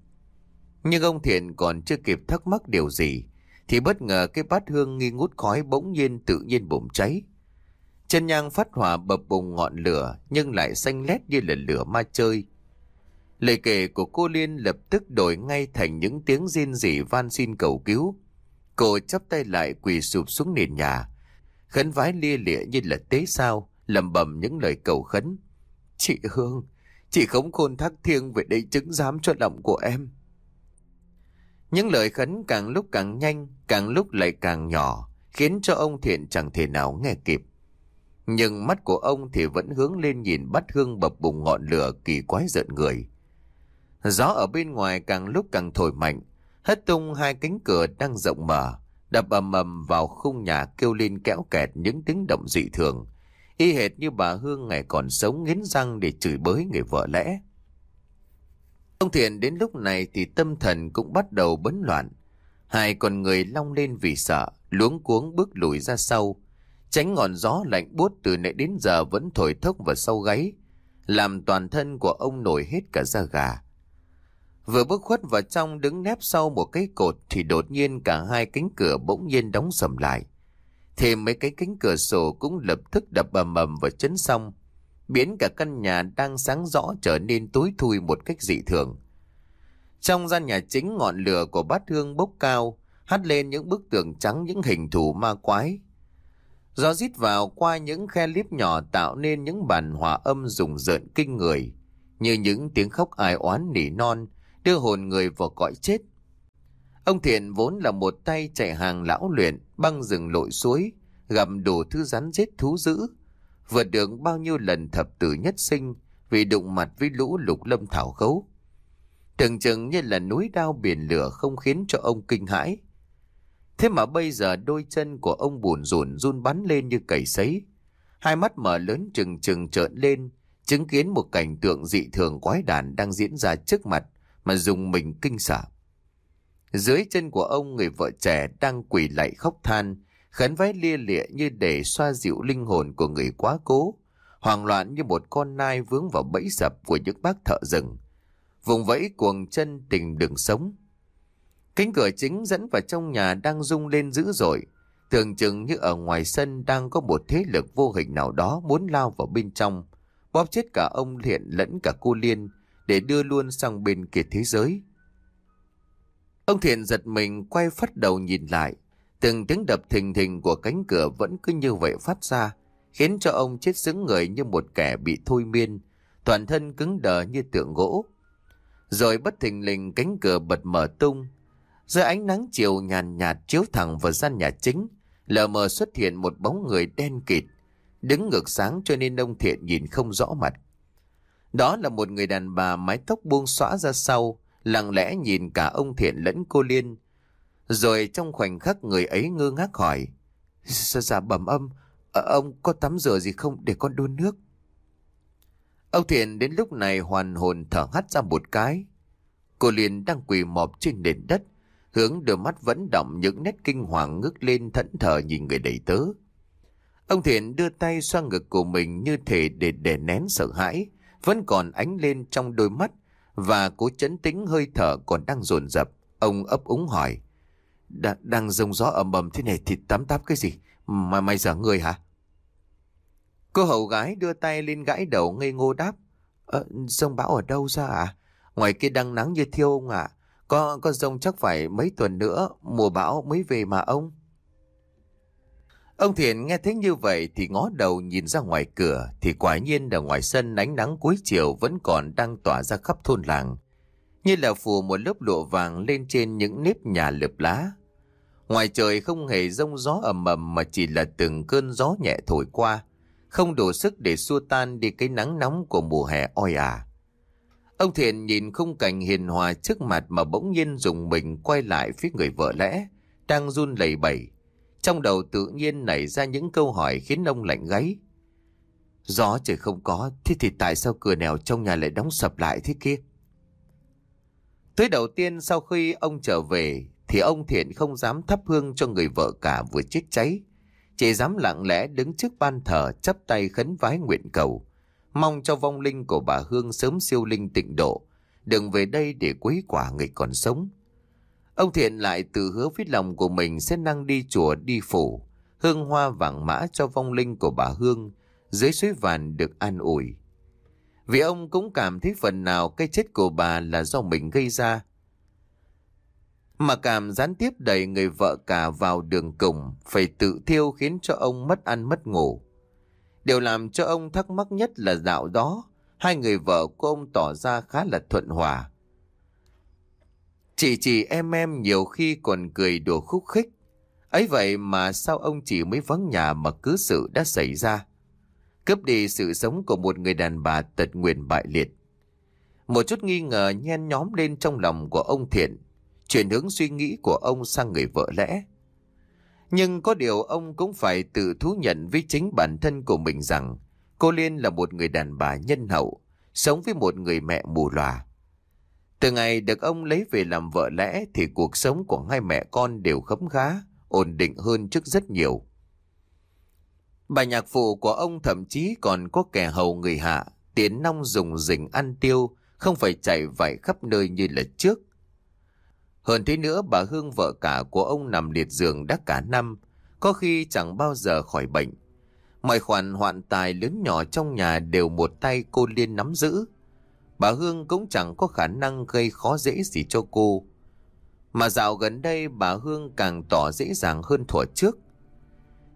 Nhưng ông Thiện còn chưa kịp thắc mắc điều gì, thì bất ngờ cái bát hương nghi ngút khói bỗng nhiên tự nhiên bùng cháy. Chân nhang phát hỏa bập bùng ngọn lửa nhưng lại xanh lét như là lửa ma chơi. Lời kể của cô Liên lập tức đổi ngay thành những tiếng rên rỉ van xin cầu cứu. Cô chắp tay lại quỳ sụp xuống nền nhà, khấn vái lia lịa như là tế sao, lầm bầm những lời cầu khấn. Chị Hương, chị không khôn thác thiêng về đây chứng giám cho lòng của em. Những lời khấn càng lúc càng nhanh, càng lúc lại càng nhỏ, khiến cho ông Thiện chẳng thể nào nghe kịp. Nhưng mắt của ông thì vẫn hướng lên nhìn bắt hương bập bùng ngọn lửa kỳ quái giận người. Gió ở bên ngoài càng lúc càng thổi mạnh, hất tung hai cánh cửa đang rộng mở, đập ầm ầm vào khung nhà kêu lên kéo kẹt những tiếng động dị thường, y hệt như bà Hương ngày còn sống nghiến răng để chửi bới người vợ lẽ. Ông Thiện đến lúc này thì tâm thần cũng bắt đầu bấn loạn. Hai con người long lên vì sợ, luống cuống bước lùi ra sau. Tránh ngọn gió lạnh buốt từ nãy đến giờ vẫn thổi thốc vào sau gáy, làm toàn thân của ông nổi hết cả da gà. Vừa bước khuất vào trong đứng nép sau một cái cột thì đột nhiên cả hai cánh cửa bỗng nhiên đóng sầm lại. Thêm mấy cái cánh cửa sổ cũng lập tức đập ầm ầm vào chấn xong, biến cả căn nhà đang sáng rõ trở nên tối thui một cách dị thường. Trong gian nhà chính ngọn lửa của bát hương bốc cao, hắt lên những bức tường trắng những hình thù ma quái. Gió rít vào qua những khe líp nhỏ tạo nên những bản hòa âm rùng rợn kinh người, như những tiếng khóc ai oán nỉ non, đưa hồn người vào cõi chết. Ông Thiện vốn là một tay chạy hàng lão luyện, băng rừng lội suối, gặm đủ thứ rắn giết thú dữ, vượt đường bao nhiêu lần thập tử nhất sinh vì đụng mặt với lũ lục lâm thảo khấu. Tưởng chừng như là núi đao biển lửa không khiến cho ông kinh hãi. Thế mà bây giờ đôi chân của ông buồn rùn run bắn lên như cầy sấy. Hai mắt mở lớn trừng trừng trợn lên, chứng kiến một cảnh tượng dị thường quái đản đang diễn ra trước mặt mà dùng mình kinh sợ. Dưới chân của ông người vợ trẻ đang quỳ lạy khóc than, khấn vái lia lịa như để xoa dịu linh hồn của người quá cố, hoang loạn như một con nai vướng vào bẫy sập của những bác thợ rừng. Vùng vẫy cuồng chân tình đường sống. Cánh cửa chính dẫn vào trong nhà đang rung lên dữ dội, tưởng chừng như ở ngoài sân đang có một thế lực vô hình nào đó muốn lao vào bên trong, bóp chết cả ông Thiện lẫn cả cô Liên để đưa luôn sang bên kia thế giới. Ông Thiện giật mình quay phát đầu nhìn lại, từng tiếng đập thình thình của cánh cửa vẫn cứ như vậy phát ra, khiến cho ông chết xứng người như một kẻ bị thôi miên, toàn thân cứng đờ như tượng gỗ. Rồi bất thình lình cánh cửa bật mở tung, dưới ánh nắng chiều nhàn nhạt chiếu thẳng vào gian nhà chính, lờ mờ xuất hiện một bóng người đen kịt, đứng ngược sáng cho nên ông Thiện nhìn không rõ mặt. Đó là một người đàn bà mái tóc buông xõa ra sau, lặng lẽ nhìn cả ông Thiện lẫn cô Liên. Rồi trong khoảnh khắc người ấy ngơ ngác hỏi, Dạ, dạ bẩm âm, ờ, ông có tắm rửa gì không để con đun nước? Ông Thiện đến lúc này hoàn hồn thở hắt ra một cái. Cô liền đang quỳ mọp trên nền đất, hướng đôi mắt vẫn động những nét kinh hoàng ngước lên thẫn thờ nhìn người đầy tớ. Ông Thiện đưa tay xoa ngực của mình như thể để đè nén sợ hãi, vẫn còn ánh lên trong đôi mắt và cố chấn tĩnh hơi thở còn đang dồn dập. Ông ấp úng hỏi, Đ đang rông gió ầm ầm thế này thì tắm táp cái gì? Mà mày giả người hả? Cô hậu gái đưa tay lên gãi đầu ngây ngô đáp, Ờ, rông bão ở đâu ra à? Ngoài kia đang nắng như thiêu ông ạ. Có, có rông chắc phải mấy tuần nữa, mùa bão mới về mà ông. Ông Thiện nghe thấy như vậy thì ngó đầu nhìn ra ngoài cửa thì quả nhiên ở ngoài sân ánh nắng cuối chiều vẫn còn đang tỏa ra khắp thôn làng. Như là phủ một lớp lụa vàng lên trên những nếp nhà lợp lá. Ngoài trời không hề rông gió ầm ầm mà chỉ là từng cơn gió nhẹ thổi qua, không đủ sức để xua tan đi cái nắng nóng của mùa hè oi ả. Ông Thiện nhìn khung cảnh hiền hòa trước mặt mà bỗng nhiên dùng mình quay lại phía người vợ lẽ, đang run lẩy bẩy trong đầu tự nhiên nảy ra những câu hỏi khiến ông lạnh gáy. Gió trời không có, thế thì tại sao cửa nèo trong nhà lại đóng sập lại thế kia? Tới đầu tiên sau khi ông trở về, thì ông Thiện không dám thắp hương cho người vợ cả vừa chết cháy. Chỉ dám lặng lẽ đứng trước ban thờ chắp tay khấn vái nguyện cầu, mong cho vong linh của bà Hương sớm siêu linh tịnh độ, đừng về đây để quấy quả người còn sống. Ông Thiện lại tự hứa với lòng của mình sẽ năng đi chùa đi phủ, hương hoa vàng mã cho vong linh của bà Hương, dưới suối vàn được an ủi. Vì ông cũng cảm thấy phần nào cái chết của bà là do mình gây ra. Mà cảm gián tiếp đẩy người vợ cả vào đường cùng, phải tự thiêu khiến cho ông mất ăn mất ngủ. Điều làm cho ông thắc mắc nhất là dạo đó, hai người vợ của ông tỏ ra khá là thuận hòa. Chị chị em em nhiều khi còn cười đùa khúc khích. ấy vậy mà sao ông chỉ mới vắng nhà mà cứ sự đã xảy ra. Cướp đi sự sống của một người đàn bà tật nguyền bại liệt. Một chút nghi ngờ nhen nhóm lên trong lòng của ông Thiện, chuyển hướng suy nghĩ của ông sang người vợ lẽ. Nhưng có điều ông cũng phải tự thú nhận với chính bản thân của mình rằng cô Liên là một người đàn bà nhân hậu, sống với một người mẹ mù lòa. Từ ngày được ông lấy về làm vợ lẽ thì cuộc sống của hai mẹ con đều khấm khá, ổn định hơn trước rất nhiều. Bà nhạc phụ của ông thậm chí còn có kẻ hầu người hạ, tiến nong dùng rình ăn tiêu, không phải chạy vải khắp nơi như là trước. Hơn thế nữa bà Hương vợ cả của ông nằm liệt giường đã cả năm, có khi chẳng bao giờ khỏi bệnh. Mọi khoản hoạn tài lớn nhỏ trong nhà đều một tay cô Liên nắm giữ. Bà Hương cũng chẳng có khả năng gây khó dễ gì cho cô. Mà dạo gần đây bà Hương càng tỏ dễ dàng hơn thuở trước.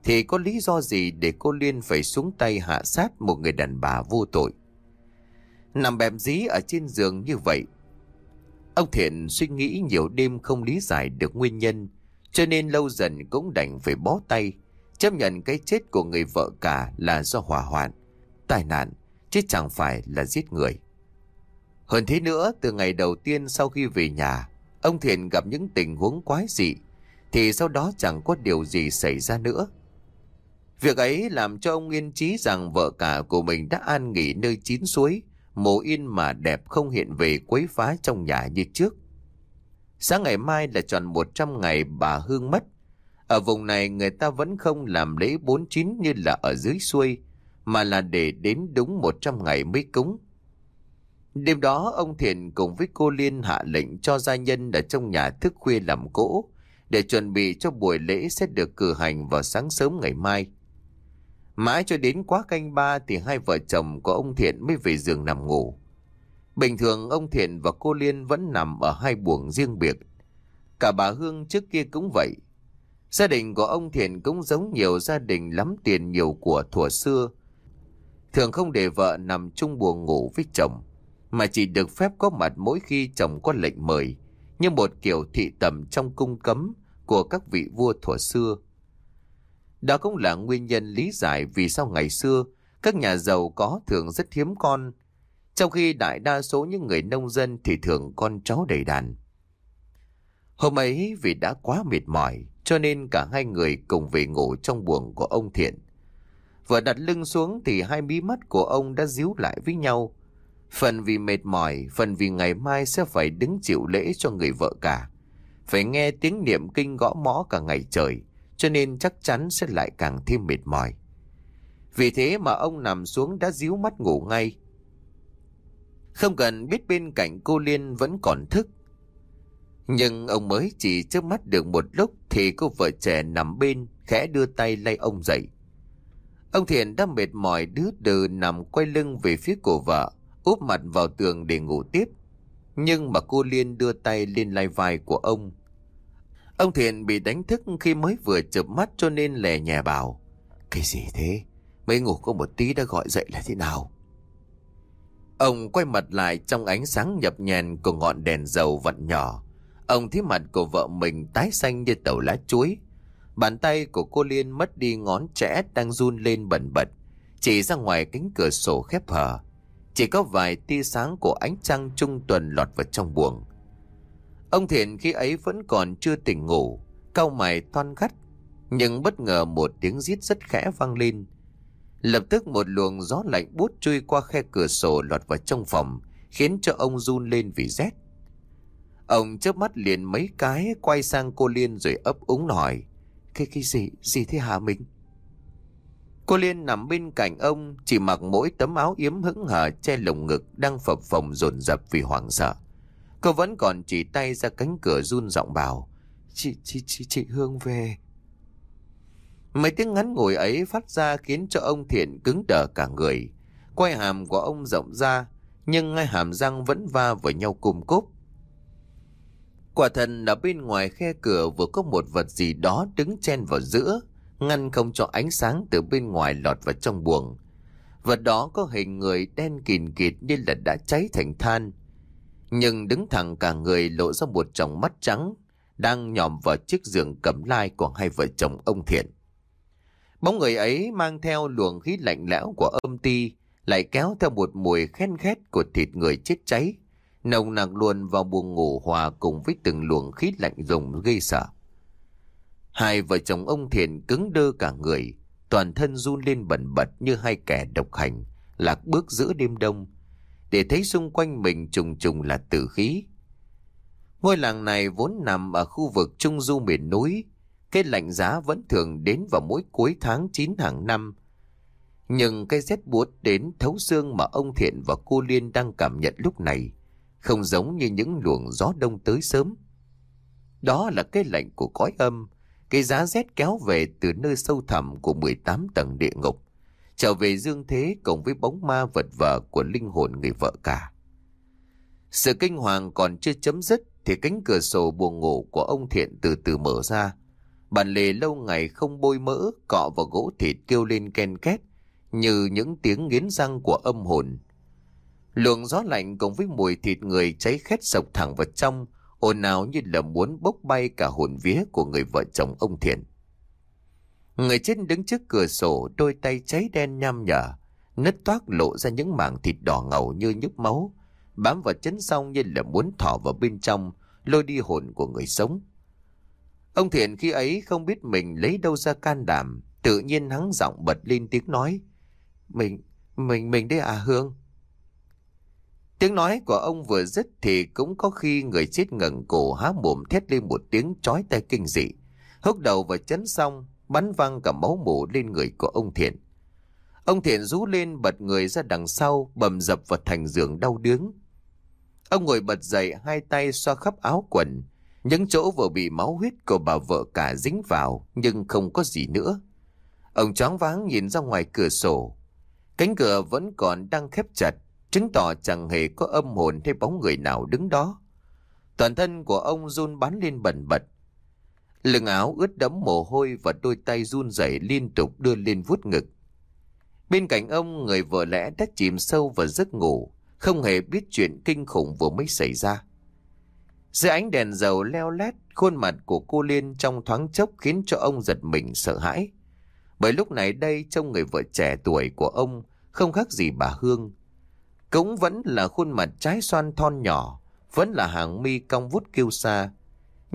Thì có lý do gì để cô Liên phải xuống tay hạ sát một người đàn bà vô tội? Nằm bẹp dí ở trên giường như vậy. Ông Thiện suy nghĩ nhiều đêm không lý giải được nguyên nhân, cho nên lâu dần cũng đành phải bó tay, chấp nhận cái chết của người vợ cả là do hỏa hoạn, tai nạn, chứ chẳng phải là giết người. Hơn thế nữa, từ ngày đầu tiên sau khi về nhà, ông Thiện gặp những tình huống quái dị, thì sau đó chẳng có điều gì xảy ra nữa. Việc ấy làm cho ông yên trí rằng vợ cả của mình đã an nghỉ nơi chín suối, mồ yên mà đẹp không hiện về quấy phá trong nhà như trước. Sáng ngày mai là tròn 100 ngày bà Hương mất. Ở vùng này người ta vẫn không làm lễ 49 như là ở dưới xuôi, mà là để đến đúng 100 ngày mới cúng. Đêm đó ông Thiện cùng với cô Liên hạ lệnh cho gia nhân ở trong nhà thức khuya làm cỗ để chuẩn bị cho buổi lễ sẽ được cử hành vào sáng sớm ngày mai. Mãi cho đến quá canh ba thì hai vợ chồng của ông Thiện mới về giường nằm ngủ. Bình thường ông Thiện và cô Liên vẫn nằm ở hai buồng riêng biệt. Cả bà Hương trước kia cũng vậy. Gia đình của ông Thiện cũng giống nhiều gia đình lắm tiền nhiều của thuở xưa. Thường không để vợ nằm chung buồng ngủ với chồng mà chỉ được phép có mặt mỗi khi chồng có lệnh mời, như một kiểu thị tầm trong cung cấm của các vị vua thuở xưa. Đó cũng là nguyên nhân lý giải vì sao ngày xưa các nhà giàu có thường rất hiếm con, trong khi đại đa số những người nông dân thì thường con cháu đầy đàn. Hôm ấy vì đã quá mệt mỏi, cho nên cả hai người cùng về ngủ trong buồng của ông Thiện. Vừa đặt lưng xuống thì hai mí mắt của ông đã díu lại với nhau, Phần vì mệt mỏi, phần vì ngày mai sẽ phải đứng chịu lễ cho người vợ cả. Phải nghe tiếng niệm kinh gõ mõ cả ngày trời, cho nên chắc chắn sẽ lại càng thêm mệt mỏi. Vì thế mà ông nằm xuống đã díu mắt ngủ ngay. Không cần biết bên cạnh cô Liên vẫn còn thức. Nhưng ông mới chỉ trước mắt được một lúc thì cô vợ trẻ nằm bên, khẽ đưa tay lay ông dậy. Ông Thiện đã mệt mỏi đứa đừ nằm quay lưng về phía cổ vợ úp mặt vào tường để ngủ tiếp. Nhưng mà cô Liên đưa tay lên lai vai của ông. Ông Thiện bị đánh thức khi mới vừa chợp mắt cho nên lè nhẹ bảo. Cái gì thế? Mới ngủ có một tí đã gọi dậy là thế nào? Ông quay mặt lại trong ánh sáng nhập nhèn của ngọn đèn dầu vặn nhỏ. Ông thấy mặt của vợ mình tái xanh như tàu lá chuối. Bàn tay của cô Liên mất đi ngón trẻ đang run lên bẩn bật. Chỉ ra ngoài cánh cửa sổ khép hờ. Chỉ có vài tia sáng của ánh trăng trung tuần lọt vào trong buồng. Ông Thiện khi ấy vẫn còn chưa tỉnh ngủ, cau mày toan gắt. Nhưng bất ngờ một tiếng rít rất khẽ vang lên. Lập tức một luồng gió lạnh buốt chui qua khe cửa sổ lọt vào trong phòng, khiến cho ông run lên vì rét. Ông chớp mắt liền mấy cái quay sang cô Liên rồi ấp úng hỏi. Cái cái gì, gì thế hả mình? Cô Liên nằm bên cạnh ông, chỉ mặc mỗi tấm áo yếm hững hờ che lồng ngực đang phập phồng dồn dập vì hoảng sợ. Cô vẫn còn chỉ tay ra cánh cửa run giọng bảo. Chị, chị, chị, chị Hương về. Mấy tiếng ngắn ngồi ấy phát ra khiến cho ông Thiện cứng đờ cả người. Quay hàm của ông rộng ra, nhưng ngay hàm răng vẫn va vào nhau cùng cúp. Quả thần ở bên ngoài khe cửa vừa có một vật gì đó đứng chen vào giữa, ngăn không cho ánh sáng từ bên ngoài lọt vào trong buồng. Vật đó có hình người đen kìn kịt như là đã cháy thành than. Nhưng đứng thẳng cả người lộ ra một tròng mắt trắng, đang nhòm vào chiếc giường cẩm lai của hai vợ chồng ông Thiện. Bóng người ấy mang theo luồng khí lạnh lẽo của âm ti, lại kéo theo một mùi khen khét của thịt người chết cháy, nồng nặc luôn vào buồng ngủ hòa cùng với từng luồng khí lạnh rùng gây sợ. Hai vợ chồng ông Thiện cứng đơ cả người, toàn thân run lên bẩn bật như hai kẻ độc hành, lạc bước giữa đêm đông, để thấy xung quanh mình trùng trùng là tử khí. Ngôi làng này vốn nằm ở khu vực trung du miền núi, cái lạnh giá vẫn thường đến vào mỗi cuối tháng 9 hàng năm. Nhưng cái rét buốt đến thấu xương mà ông Thiện và cô Liên đang cảm nhận lúc này không giống như những luồng gió đông tới sớm. Đó là cái lạnh của cõi âm, cái giá rét kéo về từ nơi sâu thẳm của 18 tầng địa ngục, trở về dương thế cùng với bóng ma vật vờ của linh hồn người vợ cả. Sự kinh hoàng còn chưa chấm dứt thì cánh cửa sổ buồng ngủ của ông Thiện từ từ mở ra. Bàn lề lâu ngày không bôi mỡ, cọ vào gỗ thịt kêu lên ken két như những tiếng nghiến răng của âm hồn. Luồng gió lạnh cùng với mùi thịt người cháy khét sộc thẳng vào trong, ồn ào như là muốn bốc bay cả hồn vía của người vợ chồng ông Thiện. Người chết đứng trước cửa sổ, đôi tay cháy đen nham nhở, nứt toác lộ ra những mảng thịt đỏ ngầu như nhức máu, bám vào chấn xong như là muốn thỏ vào bên trong, lôi đi hồn của người sống. Ông Thiện khi ấy không biết mình lấy đâu ra can đảm, tự nhiên hắng giọng bật lên tiếng nói. Mình, mình, mình đây à Hương? Tiếng nói của ông vừa dứt thì cũng có khi người chết ngẩng cổ há mồm thét lên một tiếng chói tai kinh dị. Húc đầu và chấn xong, bắn văng cả máu mủ lên người của ông Thiện. Ông Thiện rú lên bật người ra đằng sau, bầm dập vào thành giường đau đớn. Ông ngồi bật dậy, hai tay xoa khắp áo quần. Những chỗ vừa bị máu huyết của bà vợ cả dính vào, nhưng không có gì nữa. Ông choáng váng nhìn ra ngoài cửa sổ. Cánh cửa vẫn còn đang khép chặt, chứng tỏ chẳng hề có âm hồn hay bóng người nào đứng đó. Toàn thân của ông run bắn lên bẩn bật. Lưng áo ướt đẫm mồ hôi và đôi tay run rẩy liên tục đưa lên vuốt ngực. Bên cạnh ông, người vợ lẽ đã chìm sâu vào giấc ngủ, không hề biết chuyện kinh khủng vừa mới xảy ra. Dưới ánh đèn dầu leo lét, khuôn mặt của cô Liên trong thoáng chốc khiến cho ông giật mình sợ hãi. Bởi lúc này đây trông người vợ trẻ tuổi của ông không khác gì bà Hương, cũng vẫn là khuôn mặt trái xoan thon nhỏ, vẫn là hàng mi cong vút kiêu xa.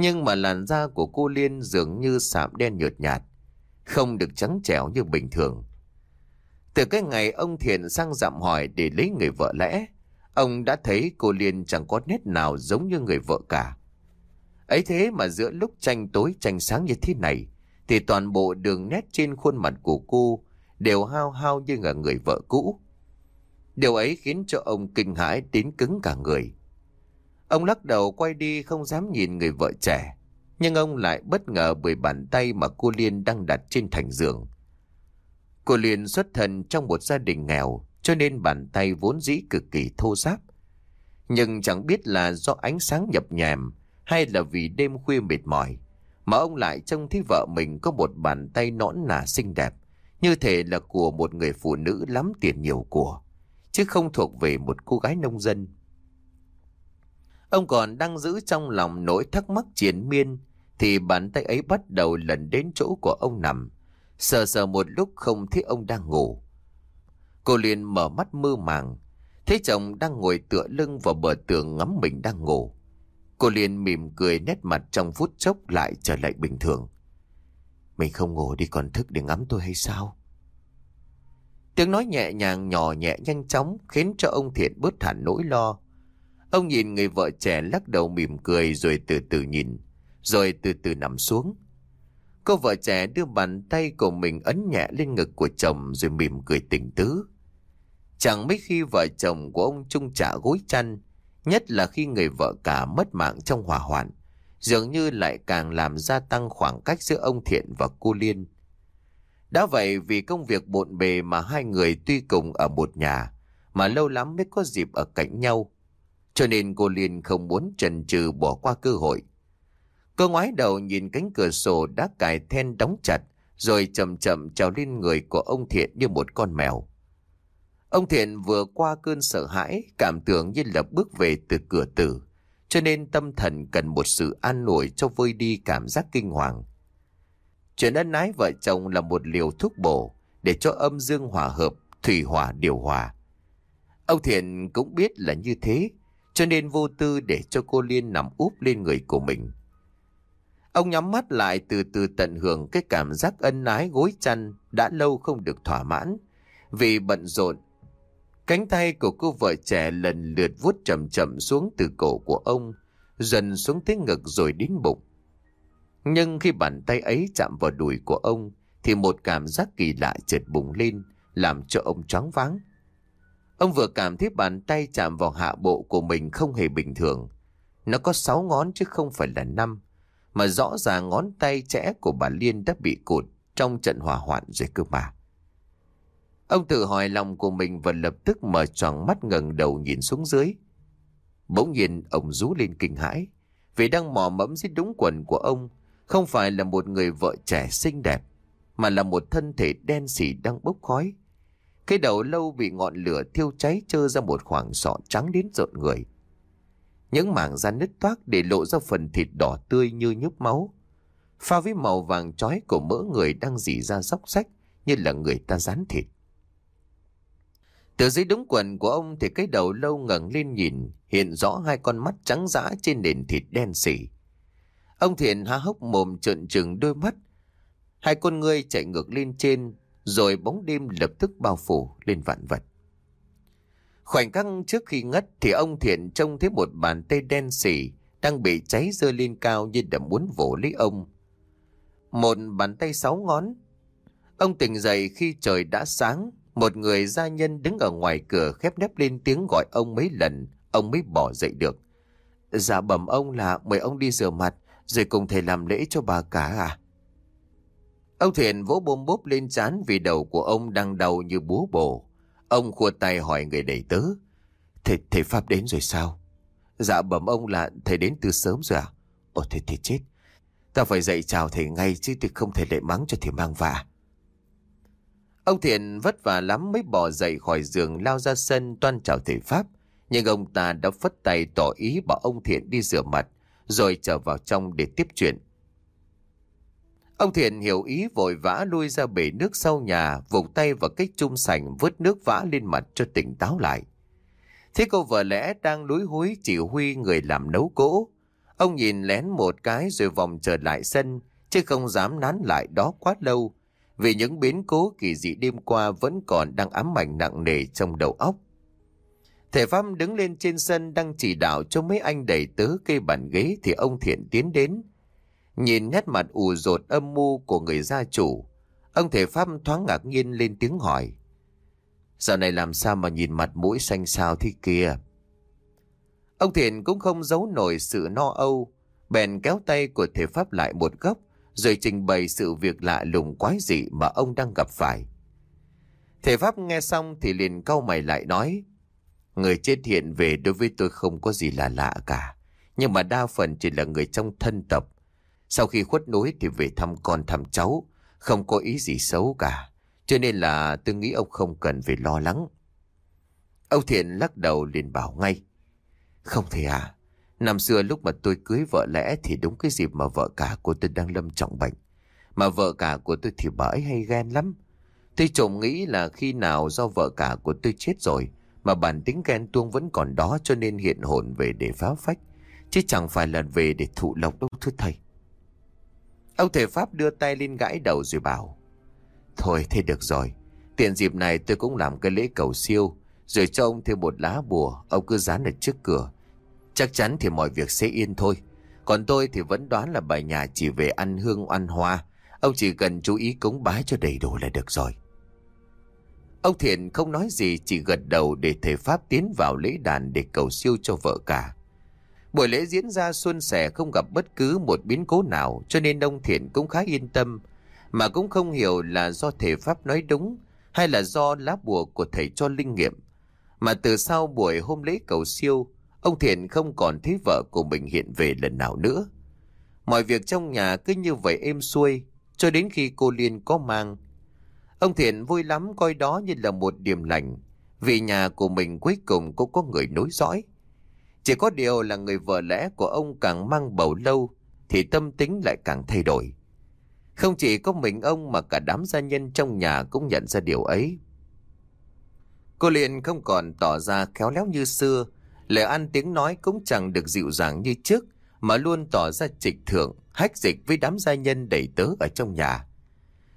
Nhưng mà làn da của cô Liên dường như sạm đen nhợt nhạt, không được trắng trẻo như bình thường. Từ cái ngày ông Thiện sang dặm hỏi để lấy người vợ lẽ, ông đã thấy cô Liên chẳng có nét nào giống như người vợ cả. Ấy thế mà giữa lúc tranh tối tranh sáng như thế này, thì toàn bộ đường nét trên khuôn mặt của cô đều hao hao như là người vợ cũ. Điều ấy khiến cho ông kinh hãi đến cứng cả người. Ông lắc đầu quay đi không dám nhìn người vợ trẻ. Nhưng ông lại bất ngờ bởi bàn tay mà cô Liên đang đặt trên thành giường. Cô Liên xuất thân trong một gia đình nghèo, cho nên bàn tay vốn dĩ cực kỳ thô ráp. Nhưng chẳng biết là do ánh sáng nhập nhèm hay là vì đêm khuya mệt mỏi, mà ông lại trông thấy vợ mình có một bàn tay nõn nà xinh đẹp, như thể là của một người phụ nữ lắm tiền nhiều của, chứ không thuộc về một cô gái nông dân. Ông còn đang giữ trong lòng nỗi thắc mắc triền miên, thì bàn tay ấy bắt đầu lần đến chỗ của ông nằm, sờ sờ một lúc không thấy ông đang ngủ. Cô liền mở mắt mơ màng, thấy chồng đang ngồi tựa lưng vào bờ tường ngắm mình đang ngủ. Cô liền mỉm cười nét mặt trong phút chốc lại trở lại bình thường. Mình không ngủ đi còn thức để ngắm tôi hay sao? Tiếng nói nhẹ nhàng nhỏ nhẹ nhanh chóng khiến cho ông Thiện bớt hẳn nỗi lo. Ông nhìn người vợ trẻ lắc đầu mỉm cười rồi từ từ nhìn, rồi từ từ nằm xuống. Cô vợ trẻ đưa bàn tay của mình ấn nhẹ lên ngực của chồng rồi mỉm cười tỉnh tứ. Chẳng mấy khi vợ chồng của ông chung trả gối chăn, nhất là khi người vợ cả mất mạng trong hỏa hoạn, dường như lại càng làm gia tăng khoảng cách giữa ông Thiện và cô Liên. Đã vậy vì công việc bộn bề mà hai người tuy cùng ở một nhà, mà lâu lắm mới có dịp ở cạnh nhau. Cho nên cô liền không muốn trần trừ bỏ qua cơ hội. Cô ngoái đầu nhìn cánh cửa sổ đã cài then đóng chặt, rồi chậm chậm trèo lên người của ông Thiện như một con mèo. Ông Thiện vừa qua cơn sợ hãi, cảm tưởng như là bước về từ cửa tử, cho nên tâm thần cần một sự an nổi cho vơi đi cảm giác kinh hoàng. Chuyện ân ái vợ chồng là một liều thuốc bổ để cho âm dương hòa hợp, thủy hỏa điều hòa. Ông Thiện cũng biết là như thế, cho nên vô tư để cho cô Liên nằm úp lên người của mình. Ông nhắm mắt lại từ từ tận hưởng cái cảm giác ân ái gối chăn đã lâu không được thỏa mãn. Vì bận rộn, cánh tay của cô vợ trẻ lần lượt vuốt chậm chậm xuống từ cổ của ông, dần xuống tới ngực rồi đến bụng. Nhưng khi bàn tay ấy chạm vào đùi của ông, thì một cảm giác kỳ lạ chợt bùng lên, làm cho ông choáng váng. Ông vừa cảm thấy bàn tay chạm vào hạ bộ của mình không hề bình thường. Nó có sáu ngón chứ không phải là năm mà rõ ràng ngón tay trẻ của bà Liên đã bị cụt trong trận hỏa hoạn rồi cơ mà. Ông tự hỏi lòng của mình và lập tức mở tròn mắt ngẩng đầu nhìn xuống dưới. Bỗng nhiên ông rú lên kinh hãi, vì đang mò mẫm dưới đúng quần của ông không phải là một người vợ trẻ xinh đẹp, mà là một thân thể đen xỉ đang bốc khói. Cái đầu lâu bị ngọn lửa thiêu cháy trơ ra một khoảng sọ trắng đến rợn người. Những mảng da nứt toác để lộ ra phần thịt đỏ tươi như nhúc máu. Pha với màu vàng chói của mỡ người đang dì ra dốc sách như là người ta rán thịt. Từ dưới đúng quần của ông thì cái đầu lâu ngẩng lên nhìn, hiện rõ hai con mắt trắng dã trên nền thịt đen xỉ. Ông Thiện há hốc mồm trợn trừng đôi mắt. Hai con ngươi chạy ngược lên trên, rồi bóng đêm lập tức bao phủ lên vạn vật. Khoảnh khắc trước khi ngất thì ông Thiện trông thấy một bàn tay đen xỉ đang bị cháy dơ lên cao như đã muốn vỗ lấy ông. Một bàn tay sáu ngón. Ông tỉnh dậy khi trời đã sáng, một người gia nhân đứng ở ngoài cửa khép nép lên tiếng gọi ông mấy lần, ông mới bỏ dậy được. Dạ bẩm ông là mời ông đi rửa mặt, rồi cùng thầy làm lễ cho bà cả à? Ông Thiện vỗ bôm bốp lên chán vì đầu của ông đang đau như búa bổ. Ông khua tay hỏi người đầy tớ. Thầy, thầy Pháp đến rồi sao? Dạ bẩm ông là thầy đến từ sớm rồi à? Ồ thầy, thầy chết. Ta phải dậy chào thầy ngay chứ thì không thể lại mắng cho thầy mang vạ. Ông Thiện vất vả lắm mới bỏ dậy khỏi giường lao ra sân toan chào thầy Pháp. Nhưng ông ta đã phất tay tỏ ý bảo ông Thiện đi rửa mặt rồi trở vào trong để tiếp chuyện. Ông Thiện hiểu ý vội vã lui ra bể nước sau nhà, vụt tay vào cái chung sành vớt nước vã lên mặt cho tỉnh táo lại. Thế cô vợ lẽ đang lúi húi chỉ huy người làm nấu cỗ. Ông nhìn lén một cái rồi vòng trở lại sân, chứ không dám nán lại đó quá lâu, vì những biến cố kỳ dị đêm qua vẫn còn đang ám ảnh nặng nề trong đầu óc. Thể Pháp đứng lên trên sân đang chỉ đạo cho mấy anh đầy tớ cây bàn ghế thì ông Thiện tiến đến, Nhìn nét mặt ủ rột âm mưu của người gia chủ, ông thể pháp thoáng ngạc nhiên lên tiếng hỏi. Giờ này làm sao mà nhìn mặt mũi xanh xao thế kia? Ông Thiện cũng không giấu nổi sự no âu, bèn kéo tay của thể pháp lại một góc, rồi trình bày sự việc lạ lùng quái dị mà ông đang gặp phải. Thể pháp nghe xong thì liền cau mày lại nói, Người chết hiện về đối với tôi không có gì là lạ cả, nhưng mà đa phần chỉ là người trong thân tộc, sau khi khuất núi thì về thăm con thăm cháu, không có ý gì xấu cả. Cho nên là tôi nghĩ ông không cần phải lo lắng. Âu Thiện lắc đầu liền bảo ngay. Không thể à, năm xưa lúc mà tôi cưới vợ lẽ thì đúng cái dịp mà vợ cả của tôi đang lâm trọng bệnh. Mà vợ cả của tôi thì bà ấy hay ghen lắm. Tôi trộm nghĩ là khi nào do vợ cả của tôi chết rồi mà bản tính ghen tuông vẫn còn đó cho nên hiện hồn về để phá phách. Chứ chẳng phải là về để thụ lộc đâu thưa thầy. Ông thầy Pháp đưa tay lên gãi đầu rồi bảo. Thôi thế được rồi. Tiện dịp này tôi cũng làm cái lễ cầu siêu. Rồi cho ông thêm một lá bùa. Ông cứ dán ở trước cửa. Chắc chắn thì mọi việc sẽ yên thôi. Còn tôi thì vẫn đoán là bà nhà chỉ về ăn hương ăn hoa. Ông chỉ cần chú ý cúng bái cho đầy đủ là được rồi. Ông Thiện không nói gì, chỉ gật đầu để thầy Pháp tiến vào lễ đàn để cầu siêu cho vợ cả. Buổi lễ diễn ra xuân sẻ không gặp bất cứ một biến cố nào cho nên ông Thiện cũng khá yên tâm mà cũng không hiểu là do thể Pháp nói đúng hay là do lá bùa của thầy cho linh nghiệm. Mà từ sau buổi hôm lễ cầu siêu, ông Thiện không còn thấy vợ của mình hiện về lần nào nữa. Mọi việc trong nhà cứ như vậy êm xuôi, cho đến khi cô Liên có mang. Ông Thiện vui lắm coi đó như là một điểm lành, vì nhà của mình cuối cùng cũng có người nối dõi. Chỉ có điều là người vợ lẽ của ông càng mang bầu lâu, thì tâm tính lại càng thay đổi. Không chỉ có mình ông mà cả đám gia nhân trong nhà cũng nhận ra điều ấy. Cô Liên không còn tỏ ra khéo léo như xưa, lời ăn tiếng nói cũng chẳng được dịu dàng như trước, mà luôn tỏ ra trịch thượng, hách dịch với đám gia nhân đầy tớ ở trong nhà.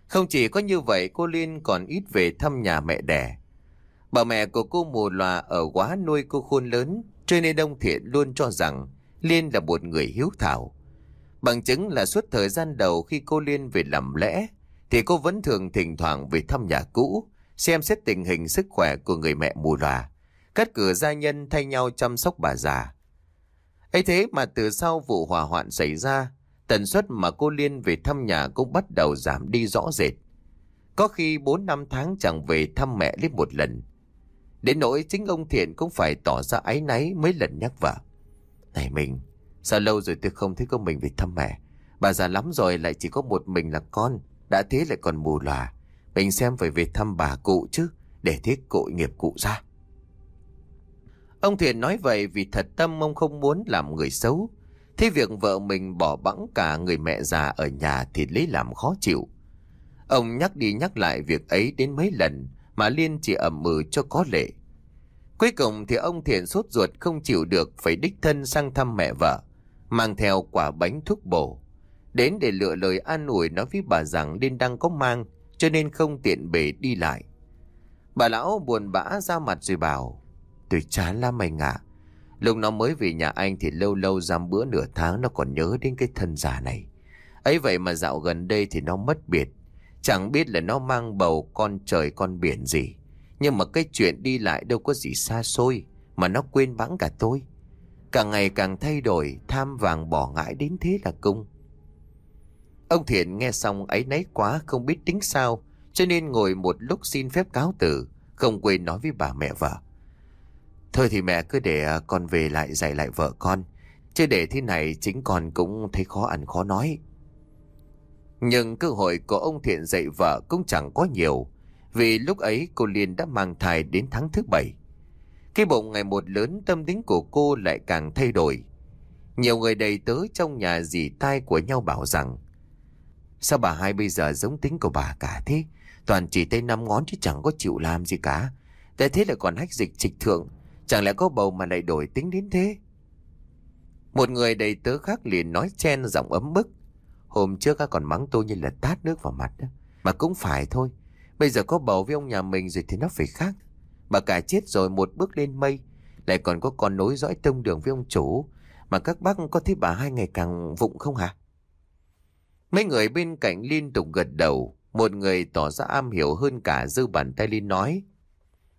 Không chỉ có như vậy, cô Liên còn ít về thăm nhà mẹ đẻ. Bà mẹ của cô mù lòa ở quá nuôi cô khôn lớn, cho nên Đông Thiện luôn cho rằng Liên là một người hiếu thảo. Bằng chứng là suốt thời gian đầu khi cô Liên về làm lẽ, thì cô vẫn thường thỉnh thoảng về thăm nhà cũ, xem xét tình hình sức khỏe của người mẹ mù lòa, cắt cử gia nhân thay nhau chăm sóc bà già ấy thế mà từ sau vụ hỏa hoạn xảy ra, tần suất mà cô Liên về thăm nhà cũng bắt đầu giảm đi rõ rệt. Có khi 4 năm tháng chẳng về thăm mẹ lên một lần. Đến nỗi chính ông Thiện cũng phải tỏ ra áy náy mấy lần nhắc vợ. Này mình, sao lâu rồi tôi không thấy con mình về thăm mẹ. Bà già lắm rồi lại chỉ có một mình là con, đã thế lại còn mù lòa. Mình xem phải về thăm bà cụ chứ, để thiết cội nghiệp cụ ra. Ông Thiện nói vậy vì thật tâm ông không muốn làm người xấu. Thế việc vợ mình bỏ bẵng cả người mẹ già ở nhà thì lấy làm khó chịu. Ông nhắc đi nhắc lại việc ấy đến mấy lần mà Liên chỉ ẩm mừ cho có lệ. Cuối cùng thì ông Thiện sốt ruột không chịu được phải đích thân sang thăm mẹ vợ, mang theo quả bánh thuốc bổ. Đến để lựa lời an ủi nói với bà rằng Liên đang có mang cho nên không tiện bề đi lại. Bà lão buồn bã ra mặt rồi bảo Tôi chán lắm mày ngạ. Lúc nó mới về nhà anh thì lâu lâu giam bữa nửa tháng nó còn nhớ đến cái thân già này. ấy vậy mà dạo gần đây thì nó mất biệt. Chẳng biết là nó mang bầu con trời con biển gì. Nhưng mà cái chuyện đi lại đâu có gì xa xôi. Mà nó quên bẵng cả tôi. Càng ngày càng thay đổi, tham vàng bỏ ngãi đến thế là cung. Ông Thiện nghe xong ấy nấy quá không biết tính sao. Cho nên ngồi một lúc xin phép cáo từ. Không quên nói với bà mẹ vợ. Thôi thì mẹ cứ để à, con về lại dạy lại vợ con. Chứ để thế này chính con cũng thấy khó ăn khó nói. Nhưng cơ hội của ông Thiện dạy vợ cũng chẳng có nhiều. Vì lúc ấy cô Liên đã mang thai đến tháng thứ bảy. khi bụng ngày một lớn, tâm tính của cô lại càng thay đổi. Nhiều người đầy tớ trong nhà dì tai của nhau bảo rằng, Sao bà hai bây giờ giống tính của bà cả thế? Toàn chỉ tay năm ngón chứ chẳng có chịu làm gì cả. Tại thế lại còn hách dịch trịch thượng, Chẳng lẽ có bầu mà lại đổi tính đến thế? Một người đầy tớ khác liền nói chen giọng ấm bức. Hôm trước á còn mắng tôi như là tát nước vào mặt đó. Mà cũng phải thôi. Bây giờ có bầu với ông nhà mình rồi thì nó phải khác. Bà cả chết rồi, một bước lên mây. Lại còn có con nối dõi tông đường với ông chủ. Mà các bác có thấy bà hai ngày càng vụng không hả? Mấy người bên cạnh liên tục gật đầu. Một người tỏ ra am hiểu hơn cả dư bàn tay Linh nói.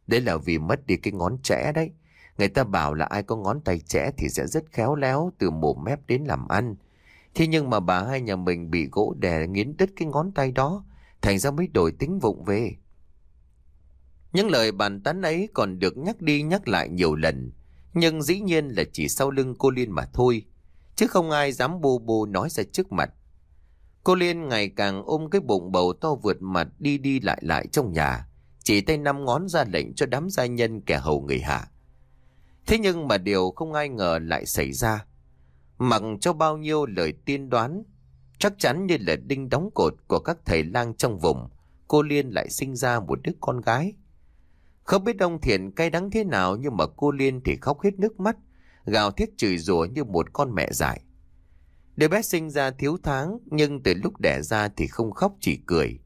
Đấy là vì mất đi cái ngón trẻ đấy. Người ta bảo là ai có ngón tay trẻ thì sẽ rất khéo léo từ mồm mép đến làm ăn. Thế nhưng mà bà hai nhà mình bị gỗ đè nghiến đứt cái ngón tay đó, thành ra mới đổi tính vụng về. Những lời bàn tán ấy còn được nhắc đi nhắc lại nhiều lần, nhưng dĩ nhiên là chỉ sau lưng cô Liên mà thôi, chứ không ai dám bô bô nói ra trước mặt. Cô Liên ngày càng ôm cái bụng bầu to vượt mặt đi đi lại lại trong nhà, chỉ tay năm ngón ra lệnh cho đám gia nhân kẻ hầu người hạ. Thế nhưng mà điều không ai ngờ lại xảy ra. Mặc cho bao nhiêu lời tiên đoán, chắc chắn như là đinh đóng cột của các thầy lang trong vùng, cô Liên lại sinh ra một đứa con gái. Không biết ông Thiện cay đắng thế nào nhưng mà cô Liên thì khóc hết nước mắt, gào thiết chửi rủa như một con mẹ dại. Đứa bé sinh ra thiếu tháng nhưng từ lúc đẻ ra thì không khóc chỉ cười.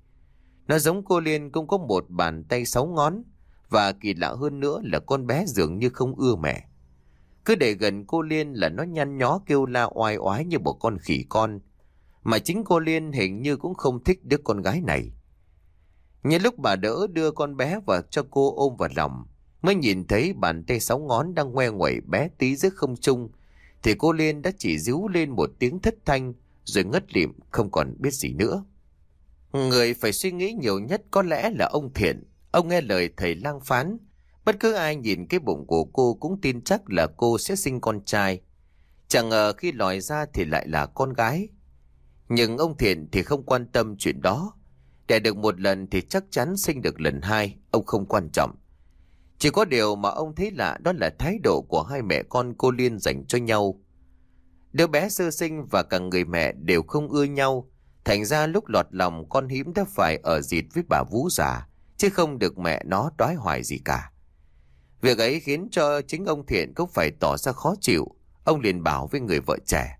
Nó giống cô Liên cũng có một bàn tay sáu ngón và kỳ lạ hơn nữa là con bé dường như không ưa mẹ. Cứ để gần cô Liên là nó nhăn nhó kêu la oai oái như một con khỉ con. mà chính cô Liên hình như cũng không thích đứa con gái này. Nhân lúc bà đỡ đưa con bé vào cho cô ôm vào lòng, mới nhìn thấy bàn tay sáu ngón đang ngoe ngoẩy bé tí giữa không trung, thì cô Liên đã chỉ díu lên một tiếng thất thanh, rồi ngất lịm không còn biết gì nữa. Người phải suy nghĩ nhiều nhất có lẽ là ông Thiện. Ông nghe lời thầy lang phán. Bất cứ ai nhìn cái bụng của cô cũng tin chắc là cô sẽ sinh con trai. Chẳng ngờ khi lòi ra thì lại là con gái. Nhưng ông Thiện thì không quan tâm chuyện đó. Đẻ được một lần thì chắc chắn sinh được lần hai, ông không quan trọng. Chỉ có điều mà ông thấy lạ đó là thái độ của hai mẹ con cô Liên dành cho nhau. Đứa bé sơ sinh và cả người mẹ đều không ưa nhau, thành ra lúc lọt lòng con hiếm đã phải ở dịt với bà Vũ già, chứ không được mẹ nó đói hoài gì cả. Việc ấy khiến cho chính ông Thiện cũng phải tỏ ra khó chịu, ông liền bảo với người vợ trẻ.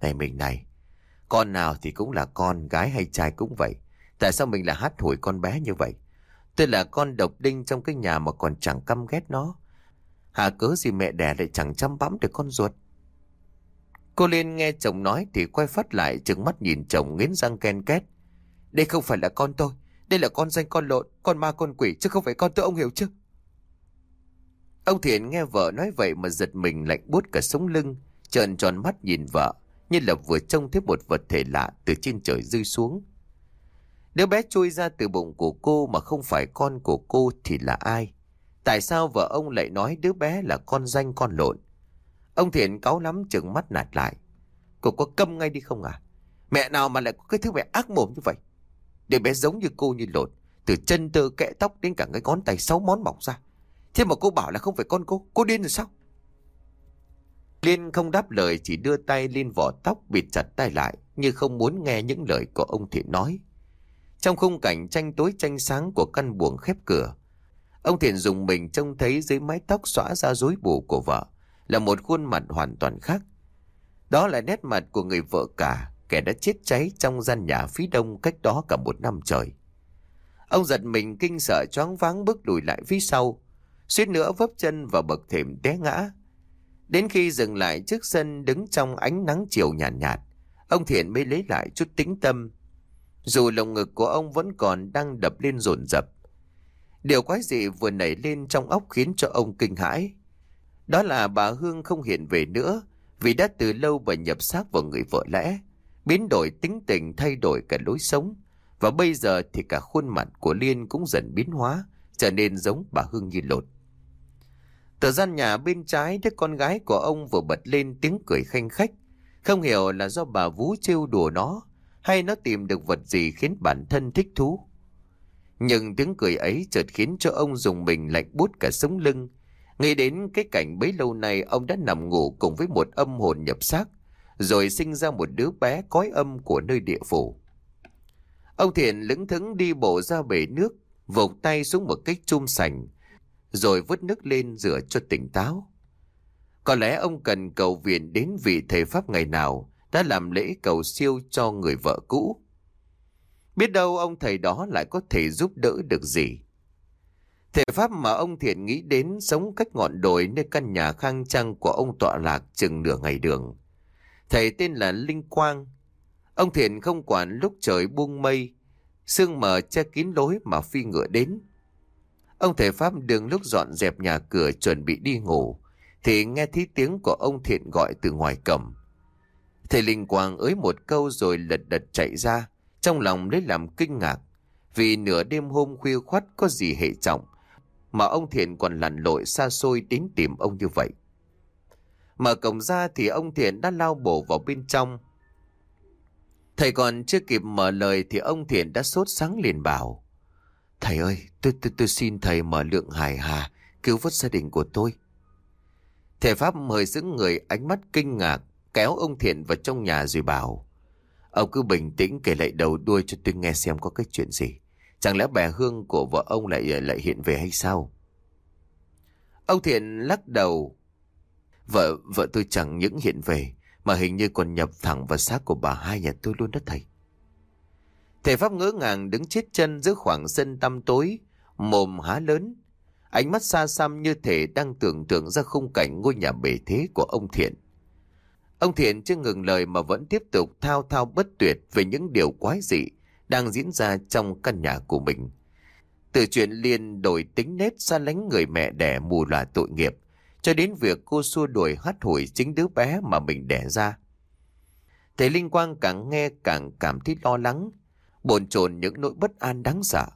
Này mình này, con nào thì cũng là con, gái hay trai cũng vậy. Tại sao mình lại hát hủi con bé như vậy? Tôi là con độc đinh trong cái nhà mà còn chẳng căm ghét nó. Hà cớ gì mẹ đẻ lại chẳng chăm bắm được con ruột. Cô Liên nghe chồng nói thì quay phát lại trừng mắt nhìn chồng nghiến răng ken két. Đây không phải là con tôi. Đây là con danh con lộn, con ma con quỷ chứ không phải con tôi ông hiểu chứ. Ông Thiện nghe vợ nói vậy mà giật mình lạnh buốt cả sống lưng, trợn tròn mắt nhìn vợ, như là vừa trông thấy một vật thể lạ từ trên trời rơi xuống. Đứa bé chui ra từ bụng của cô mà không phải con của cô thì là ai? Tại sao vợ ông lại nói đứa bé là con danh con lộn? Ông Thiện cáu lắm chừng mắt nạt lại. Cô có câm ngay đi không à? Mẹ nào mà lại có cái thứ mẹ ác mồm như vậy? Đứa bé giống như cô như lộn. Từ chân tơ kẽ tóc đến cả cái ngón tay sáu món mỏng ra. Thế mà cô bảo là không phải con cô. Cô điên rồi sao? Liên không đáp lời chỉ đưa tay liên vỏ tóc bịt chặt tay lại như không muốn nghe những lời của ông Thiện nói. Trong khung cảnh tranh tối tranh sáng của căn buồng khép cửa, ông Thiện dùng mình trông thấy dưới mái tóc xõa ra rối bù của vợ là một khuôn mặt hoàn toàn khác. Đó là nét mặt của người vợ cả, kẻ đã chết cháy trong gian nhà phía đông cách đó cả một năm trời. Ông giật mình kinh sợ choáng váng bước lùi lại phía sau, suýt nữa vấp chân vào bậc thềm té ngã. Đến khi dừng lại trước sân đứng trong ánh nắng chiều nhàn nhạt, nhạt, ông Thiện mới lấy lại chút tính tâm. Dù lồng ngực của ông vẫn còn đang đập lên rồn rập. Điều quái dị vừa nảy lên trong óc khiến cho ông kinh hãi. Đó là bà Hương không hiện về nữa vì đã từ lâu bà nhập xác vào người vợ lẽ, biến đổi tính tình thay đổi cả lối sống. Và bây giờ thì cả khuôn mặt của Liên cũng dần biến hóa, trở nên giống bà Hương như lột. Từ gian nhà bên trái đứa con gái của ông vừa bật lên tiếng cười khanh khách. Không hiểu là do bà Vú trêu đùa nó hay nó tìm được vật gì khiến bản thân thích thú. Nhưng tiếng cười ấy chợt khiến cho ông dùng mình lạnh bút cả sống lưng. Nghĩ đến cái cảnh bấy lâu nay ông đã nằm ngủ cùng với một âm hồn nhập xác, rồi sinh ra một đứa bé cói âm của nơi địa phủ. Ông Thiện lững thững đi bộ ra bể nước, vột tay xuống một cái chum sành, rồi vứt nước lên rửa cho tỉnh táo. Có lẽ ông cần cầu viện đến vị thầy Pháp ngày nào đã làm lễ cầu siêu cho người vợ cũ. Biết đâu ông thầy đó lại có thể giúp đỡ được gì. Thể pháp mà ông Thiện nghĩ đến sống cách ngọn đồi nơi căn nhà khang trang của ông tọa lạc chừng nửa ngày đường. Thầy tên là Linh Quang. Ông Thiện không quản lúc trời buông mây, sương mờ che kín lối mà phi ngựa đến. Ông thầy Pháp đứng lúc dọn dẹp nhà cửa chuẩn bị đi ngủ, thì nghe thấy tiếng của ông Thiện gọi từ ngoài cổng. Thầy Linh Quang ới một câu rồi lật đật chạy ra, trong lòng lấy làm kinh ngạc, vì nửa đêm hôm khuya khoắt có gì hệ trọng, mà ông Thiện còn lặn lội xa xôi đến tìm ông như vậy. Mở cổng ra thì ông Thiện đã lao bổ vào bên trong. Thầy còn chưa kịp mở lời thì ông Thiện đã sốt sáng liền bảo. Thầy ơi, tôi, tôi, tôi xin thầy mở lượng hài hà, cứu vớt gia đình của tôi. Thầy Pháp mời giữ người ánh mắt kinh ngạc, kéo ông Thiện vào trong nhà rồi bảo. Ông cứ bình tĩnh kể lại đầu đuôi cho tôi nghe xem có cái chuyện gì. Chẳng lẽ bè hương của vợ ông lại lại hiện về hay sao? Ông Thiện lắc đầu. Vợ, vợ tôi chẳng những hiện về, mà hình như còn nhập thẳng vào xác của bà hai nhà tôi luôn đó thầy. Thầy Pháp ngỡ ngàng đứng chết chân giữa khoảng sân tăm tối, mồm há lớn. Ánh mắt xa xăm như thể đang tưởng tượng ra khung cảnh ngôi nhà bể thế của ông Thiện. Ông Thiện chưa ngừng lời mà vẫn tiếp tục thao thao bất tuyệt về những điều quái dị đang diễn ra trong căn nhà của mình. Từ chuyện liền đổi tính nết xa lánh người mẹ đẻ mù là tội nghiệp, cho đến việc cô xua đuổi hắt hủi chính đứa bé mà mình đẻ ra. Thầy Linh Quang càng nghe càng cảm thấy lo lắng, bồn chồn những nỗi bất an đáng sợ.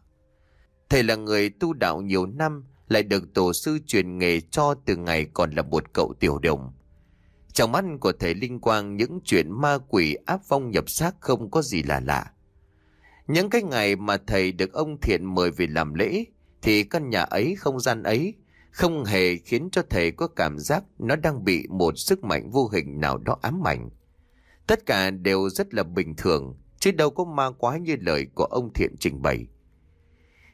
Thầy là người tu đạo nhiều năm, lại được tổ sư truyền nghề cho từ ngày còn là một cậu tiểu đồng. Trong mắt của thầy Linh Quang những chuyện ma quỷ áp phong nhập xác không có gì là lạ. Những cái ngày mà thầy được ông Thiện mời về làm lễ thì căn nhà ấy, không gian ấy không hề khiến cho thầy có cảm giác nó đang bị một sức mạnh vô hình nào đó ám ảnh. Tất cả đều rất là bình thường, chứ đâu có ma quá như lời của ông Thiện trình bày.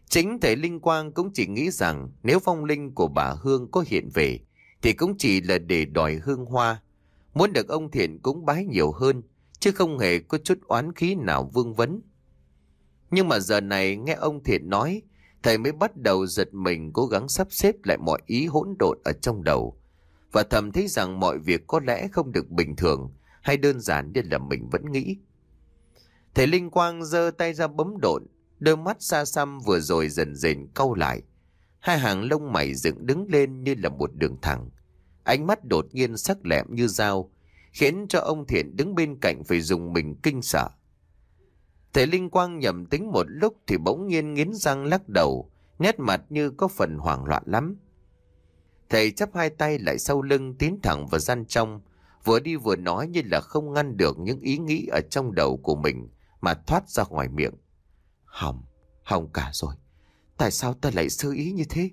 Chính thầy Linh Quang cũng chỉ nghĩ rằng nếu phong linh của bà Hương có hiện về thì cũng chỉ là để đòi hương hoa, muốn được ông Thiện cúng bái nhiều hơn, chứ không hề có chút oán khí nào vương vấn. Nhưng mà giờ này nghe ông Thiện nói, thầy mới bắt đầu giật mình cố gắng sắp xếp lại mọi ý hỗn độn ở trong đầu. Và thầm thấy rằng mọi việc có lẽ không được bình thường hay đơn giản như là mình vẫn nghĩ. Thầy Linh Quang giơ tay ra bấm độn, đôi mắt xa xăm vừa rồi dần dần câu lại. Hai hàng lông mày dựng đứng lên như là một đường thẳng. Ánh mắt đột nhiên sắc lẹm như dao, khiến cho ông Thiện đứng bên cạnh phải dùng mình kinh sợ. Thầy Linh Quang nhầm tính một lúc thì bỗng nhiên nghiến răng lắc đầu, nét mặt như có phần hoảng loạn lắm. Thầy chắp hai tay lại sau lưng tiến thẳng vào gian trong, vừa đi vừa nói như là không ngăn được những ý nghĩ ở trong đầu của mình mà thoát ra ngoài miệng. Hỏng, hỏng cả rồi. Tại sao ta lại sơ ý như thế?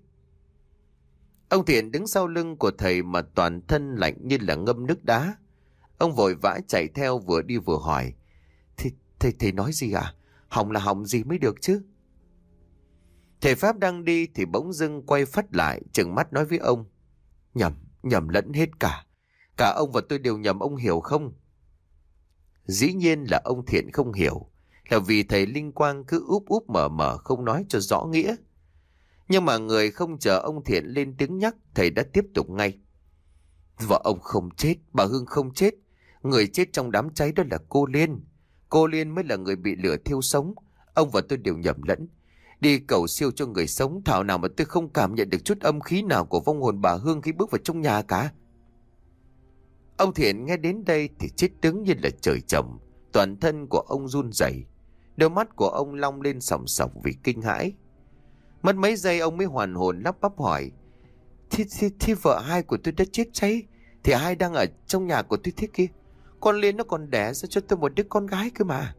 Ông Thiện đứng sau lưng của thầy mà toàn thân lạnh như là ngâm nước đá. Ông vội vã chạy theo vừa đi vừa hỏi. Thầy, thầy, thầy nói gì à? Hỏng là hỏng gì mới được chứ? Thầy Pháp đang đi thì bỗng dưng quay phát lại, chừng mắt nói với ông. Nhầm, nhầm lẫn hết cả. Cả ông và tôi đều nhầm ông hiểu không? Dĩ nhiên là ông Thiện không hiểu, là vì thầy Linh Quang cứ úp úp mở mở không nói cho rõ nghĩa. Nhưng mà người không chờ ông Thiện lên tiếng nhắc, thầy đã tiếp tục ngay. Vợ ông không chết, bà Hương không chết. Người chết trong đám cháy đó là cô Liên. Cô Liên mới là người bị lửa thiêu sống. Ông và tôi đều nhầm lẫn. Đi cầu siêu cho người sống, thảo nào mà tôi không cảm nhận được chút âm khí nào của vong hồn bà Hương khi bước vào trong nhà cả. Ông Thiện nghe đến đây thì chết đứng như là trời trồng. Toàn thân của ông run rẩy, Đôi mắt của ông long lên sòng sọc vì kinh hãi. Mất mấy giây ông mới hoàn hồn lắp bắp hỏi. Thì, thì, thì vợ hai của tôi đã chết cháy. Thì hai đang ở trong nhà của tôi thế kia? Con Liên nó còn đẻ ra cho tôi một đứa con gái cơ mà.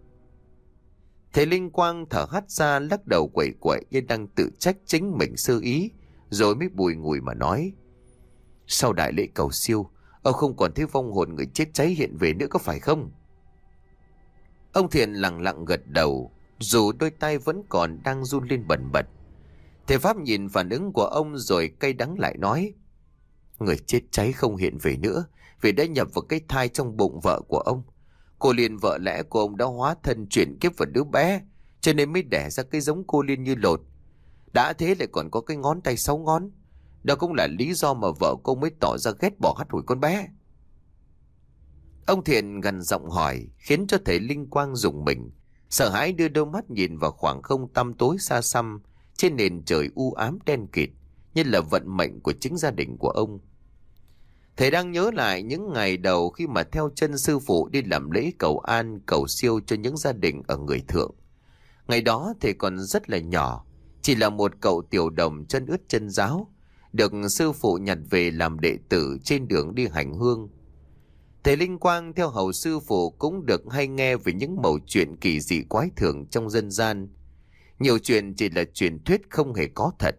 Thầy Linh Quang thở hắt ra lắc đầu quẩy quậy như đang tự trách chính mình sơ ý. Rồi mới bùi ngùi mà nói. Sau đại lễ cầu siêu, Ông không còn thấy vong hồn người chết cháy hiện về nữa có phải không? Ông Thiện lặng lặng gật đầu, dù đôi tay vẫn còn đang run lên bẩn bật. Thầy Pháp nhìn phản ứng của ông rồi cay đắng lại nói. Người chết cháy không hiện về nữa, vì đã nhập vào cái thai trong bụng vợ của ông. Cô Liên vợ lẽ của ông đã hóa thân chuyển kiếp vào đứa bé, cho nên mới đẻ ra cái giống cô Liên như lột. Đã thế lại còn có cái ngón tay sáu ngón, đó cũng là lý do mà vợ cô mới tỏ ra ghét bỏ hắt hủi con bé. Ông Thiện gần giọng hỏi, khiến cho thầy Linh Quang dùng mình. Sợ hãi đưa đôi mắt nhìn vào khoảng không tăm tối xa xăm, trên nền trời u ám đen kịt, như là vận mệnh của chính gia đình của ông. Thầy đang nhớ lại những ngày đầu khi mà theo chân sư phụ đi làm lễ cầu an, cầu siêu cho những gia đình ở người thượng. Ngày đó thầy còn rất là nhỏ, chỉ là một cậu tiểu đồng chân ướt chân giáo, được sư phụ nhặt về làm đệ tử trên đường đi hành hương. Thầy Linh Quang theo hầu sư phụ cũng được hay nghe về những mẩu chuyện kỳ dị quái thường trong dân gian. Nhiều chuyện chỉ là truyền thuyết không hề có thật.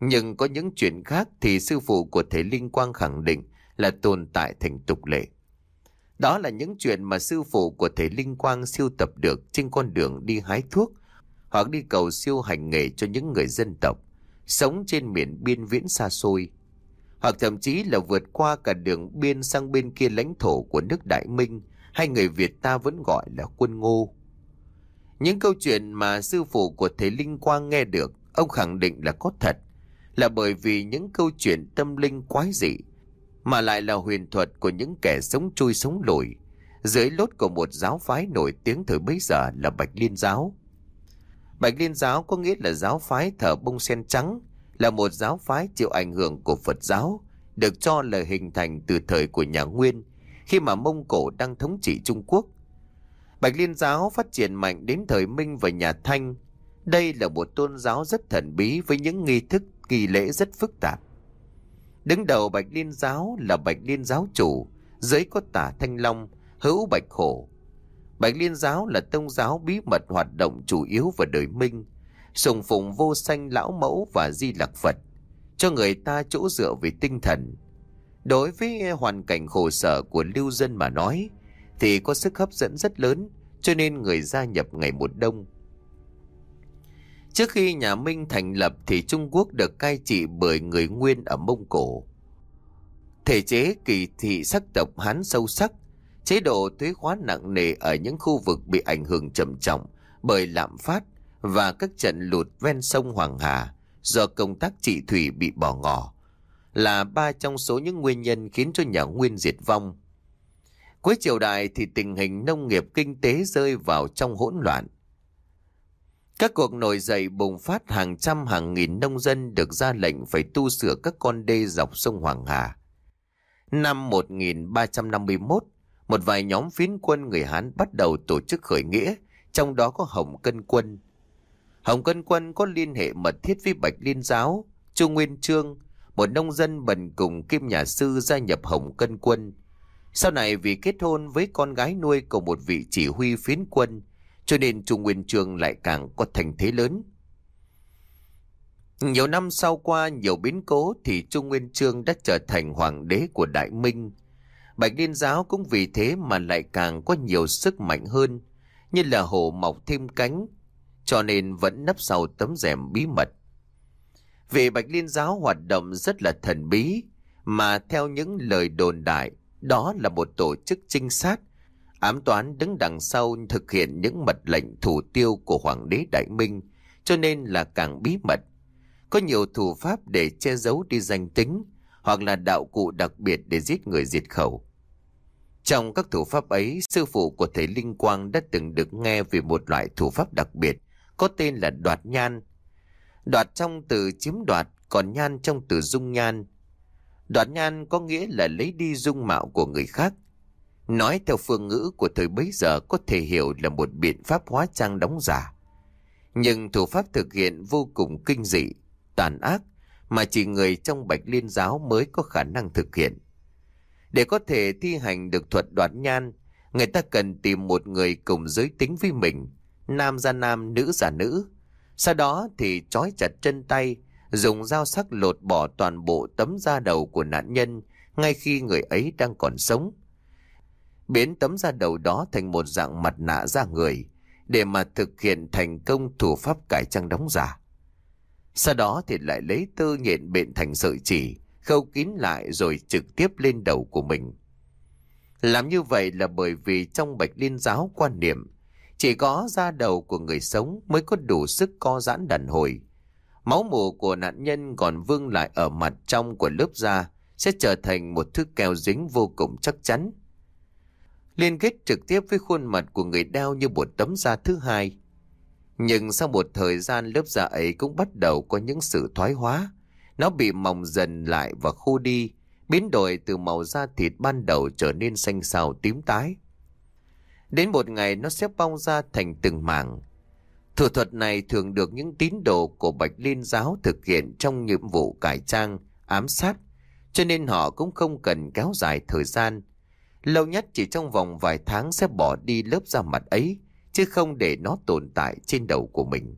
Nhưng có những chuyện khác thì sư phụ của thầy Linh Quang khẳng định là tồn tại thành tục lệ. Đó là những chuyện mà sư phụ của thầy Linh Quang siêu tập được trên con đường đi hái thuốc hoặc đi cầu siêu hành nghề cho những người dân tộc sống trên miền biên viễn xa xôi, hoặc thậm chí là vượt qua cả đường biên sang bên kia lãnh thổ của nước Đại Minh, hay người Việt ta vẫn gọi là quân ngô. Những câu chuyện mà sư phụ của thầy Linh Quang nghe được, ông khẳng định là có thật, là bởi vì những câu chuyện tâm linh quái dị mà lại là huyền thuật của những kẻ sống chui sống lùi, dưới lốt của một giáo phái nổi tiếng thời bấy giờ là Bạch Liên Giáo. Bạch Liên Giáo có nghĩa là giáo phái thờ bông sen trắng, là một giáo phái chịu ảnh hưởng của Phật giáo, được cho là hình thành từ thời của nhà Nguyên, khi mà Mông Cổ đang thống trị Trung Quốc. Bạch Liên Giáo phát triển mạnh đến thời Minh và nhà Thanh. Đây là một tôn giáo rất thần bí với những nghi thức kỳ lễ rất phức tạp. Đứng đầu Bạch Liên Giáo là Bạch Liên Giáo chủ, dưới có tả Thanh Long, hữu Bạch Khổ. Bạch Liên Giáo là tông giáo bí mật hoạt động chủ yếu vào đời Minh, sùng phụng vô sanh lão mẫu và di lạc Phật, cho người ta chỗ dựa về tinh thần. Đối với hoàn cảnh khổ sở của lưu dân mà nói, thì có sức hấp dẫn rất lớn, cho nên người gia nhập ngày một đông. Trước khi nhà Minh thành lập thì Trung Quốc được cai trị bởi người Nguyên ở Mông Cổ. Thể chế kỳ thị sắc tộc Hán sâu sắc, chế độ thuế khóa nặng nề ở những khu vực bị ảnh hưởng trầm trọng bởi lạm phát và các trận lụt ven sông Hoàng Hà do công tác trị thủy bị bỏ ngỏ là ba trong số những nguyên nhân khiến cho nhà Nguyên diệt vong. Cuối triều đại thì tình hình nông nghiệp kinh tế rơi vào trong hỗn loạn. Các cuộc nổi dậy bùng phát hàng trăm hàng nghìn nông dân được ra lệnh phải tu sửa các con đê dọc sông Hoàng Hà. Năm 1351, một vài nhóm phiến quân người Hán bắt đầu tổ chức khởi nghĩa, trong đó có Hồng Cân Quân. Hồng Cân Quân có liên hệ mật thiết với Bạch Liên Giáo, Chu Nguyên Trương, một nông dân bần cùng kim nhà sư gia nhập Hồng Cân Quân. Sau này vì kết hôn với con gái nuôi của một vị chỉ huy phiến quân, cho nên Trung Nguyên Trương lại càng có thành thế lớn. Nhiều năm sau qua nhiều biến cố thì Trung Nguyên Trương đã trở thành hoàng đế của Đại Minh. Bạch Liên Giáo cũng vì thế mà lại càng có nhiều sức mạnh hơn, như là hổ mọc thêm cánh, cho nên vẫn nấp sau tấm rèm bí mật. Vì Bạch Liên Giáo hoạt động rất là thần bí, mà theo những lời đồn đại, đó là một tổ chức trinh sát, ám toán đứng đằng sau thực hiện những mật lệnh thủ tiêu của Hoàng đế Đại Minh, cho nên là càng bí mật. Có nhiều thủ pháp để che giấu đi danh tính, hoặc là đạo cụ đặc biệt để giết người diệt khẩu. Trong các thủ pháp ấy, sư phụ của thầy Linh Quang đã từng được nghe về một loại thủ pháp đặc biệt, có tên là đoạt nhan. Đoạt trong từ chiếm đoạt, còn nhan trong từ dung nhan. Đoạt nhan có nghĩa là lấy đi dung mạo của người khác. Nói theo phương ngữ của thời bấy giờ có thể hiểu là một biện pháp hóa trang đóng giả. Nhưng thủ pháp thực hiện vô cùng kinh dị, tàn ác mà chỉ người trong bạch liên giáo mới có khả năng thực hiện. Để có thể thi hành được thuật đoạt nhan, người ta cần tìm một người cùng giới tính với mình, nam ra nam, nữ ra nữ. Sau đó thì trói chặt chân tay, dùng dao sắc lột bỏ toàn bộ tấm da đầu của nạn nhân ngay khi người ấy đang còn sống. Biến tấm da đầu đó thành một dạng mặt nạ da người để mà thực hiện thành công thủ pháp cải trang đóng giả. Sau đó thì lại lấy tơ nhện bệnh thành sợi chỉ, khâu kín lại rồi trực tiếp lên đầu của mình. Làm như vậy là bởi vì trong bạch liên giáo quan niệm, chỉ có da đầu của người sống mới có đủ sức co giãn đàn hồi. Máu mù của nạn nhân còn vương lại ở mặt trong của lớp da sẽ trở thành một thứ keo dính vô cùng chắc chắn. Liên kết trực tiếp với khuôn mặt của người đeo như một tấm da thứ hai. Nhưng sau một thời gian lớp da ấy cũng bắt đầu có những sự thoái hóa. Nó bị mỏng dần lại và khô đi, biến đổi từ màu da thịt ban đầu trở nên xanh xào, tím tái. Đến một ngày nó sẽ bong ra thành từng mảng. Thủ thuật này thường được những tín đồ của Bạch Liên giáo thực hiện trong nhiệm vụ cải trang, ám sát, cho nên họ cũng không cần kéo dài thời gian. Lâu nhất chỉ trong vòng vài tháng sẽ bỏ đi lớp da mặt ấy, chứ không để nó tồn tại trên đầu của mình.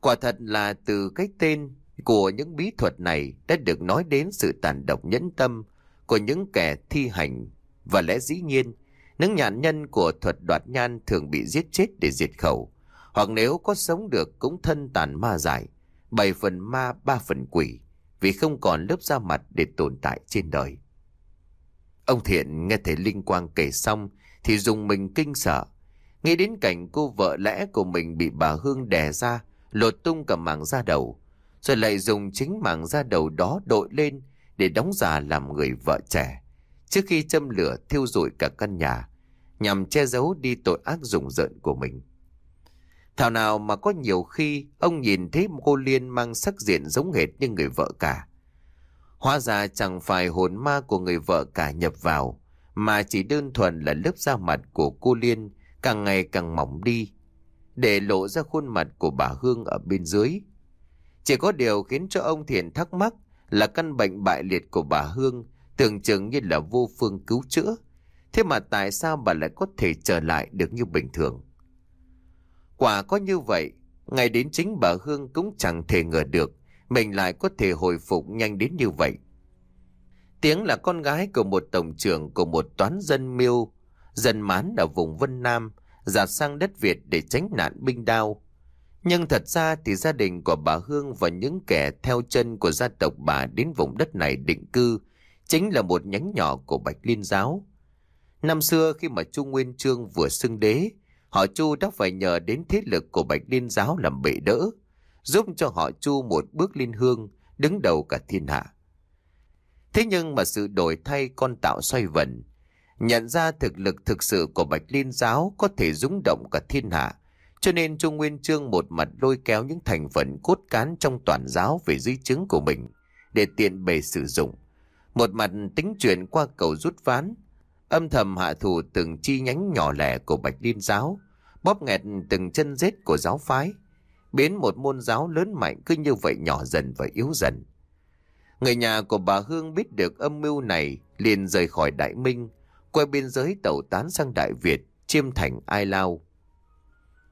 Quả thật là từ cái tên của những bí thuật này đã được nói đến sự tàn độc nhẫn tâm của những kẻ thi hành. Và lẽ dĩ nhiên, những nhạn nhân của thuật đoạt nhan thường bị giết chết để diệt khẩu. Hoặc nếu có sống được cũng thân tàn ma giải bảy phần ma, ba phần quỷ, vì không còn lớp da mặt để tồn tại trên đời. Ông thiện nghe thấy linh quang kể xong thì dùng mình kinh sợ. Nghĩ đến cảnh cô vợ lẽ của mình bị bà hương đè ra, lột tung cả mảng da đầu rồi lại dùng chính mảng da đầu đó đội lên để đóng giả làm người vợ trẻ, trước khi châm lửa thiêu rụi cả căn nhà, nhằm che giấu đi tội ác rùng rợn của mình. Thảo nào mà có nhiều khi ông nhìn thấy cô Liên mang sắc diện giống hệt như người vợ cả. Hóa ra chẳng phải hồn ma của người vợ cả nhập vào, mà chỉ đơn thuần là lớp da mặt của cô Liên càng ngày càng mỏng đi, để lộ ra khuôn mặt của bà Hương ở bên dưới. Chỉ có điều khiến cho ông thiền thắc mắc là căn bệnh bại liệt của bà Hương tưởng chừng như là vô phương cứu chữa. Thế mà tại sao bà lại có thể trở lại được như bình thường? Quả có như vậy, ngay đến chính bà Hương cũng chẳng thể ngờ được mình lại có thể hồi phục nhanh đến như vậy. Tiếng là con gái của một tổng trưởng của một toán dân miêu, dân mán ở vùng Vân Nam, giả sang đất Việt để tránh nạn binh đao. Nhưng thật ra thì gia đình của bà Hương và những kẻ theo chân của gia tộc bà đến vùng đất này định cư chính là một nhánh nhỏ của Bạch Liên Giáo. Năm xưa khi mà Chu Nguyên Trương vừa xưng đế, họ Chu đã phải nhờ đến thế lực của Bạch Liên Giáo làm bệ đỡ, giúp cho họ Chu một bước liên hương, đứng đầu cả thiên hạ. Thế nhưng mà sự đổi thay con tạo xoay vần, nhận ra thực lực thực sự của Bạch Liên Giáo có thể rúng động cả thiên hạ, cho nên Trung Nguyên Trương một mặt lôi kéo những thành phần cốt cán trong toàn giáo về dưới chứng của mình để tiện bề sử dụng. Một mặt tính chuyện qua cầu rút ván, âm thầm hạ thủ từng chi nhánh nhỏ lẻ của Bạch Liên Giáo, bóp nghẹt từng chân rết của giáo phái, biến một môn giáo lớn mạnh cứ như vậy nhỏ dần và yếu dần. Người nhà của bà Hương biết được âm mưu này liền rời khỏi Đại Minh, qua biên giới tẩu tán sang Đại Việt, chiêm thành Ai Lao.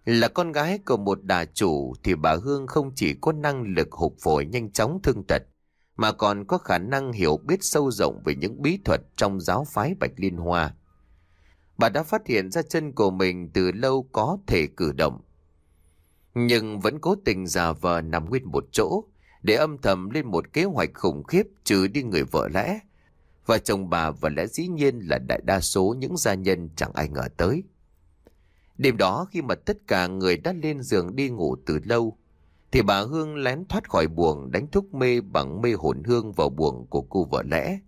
Là con gái của một đà chủ thì bà Hương không chỉ có năng lực hụt phổi nhanh chóng thương tật, mà còn có khả năng hiểu biết sâu rộng về những bí thuật trong giáo phái Bạch Liên Hoa. Bà đã phát hiện ra chân của mình từ lâu có thể cử động, nhưng vẫn cố tình giả vờ nằm nguyên một chỗ để âm thầm lên một kế hoạch khủng khiếp trừ đi người vợ lẽ. Và chồng bà và lẽ dĩ nhiên là đại đa số những gia nhân chẳng ai ngờ tới. Đêm đó khi mà tất cả người đã lên giường đi ngủ từ lâu, thì bà Hương lén thoát khỏi buồng đánh thuốc mê bằng mê hồn hương vào buồng của cô vợ lẽ.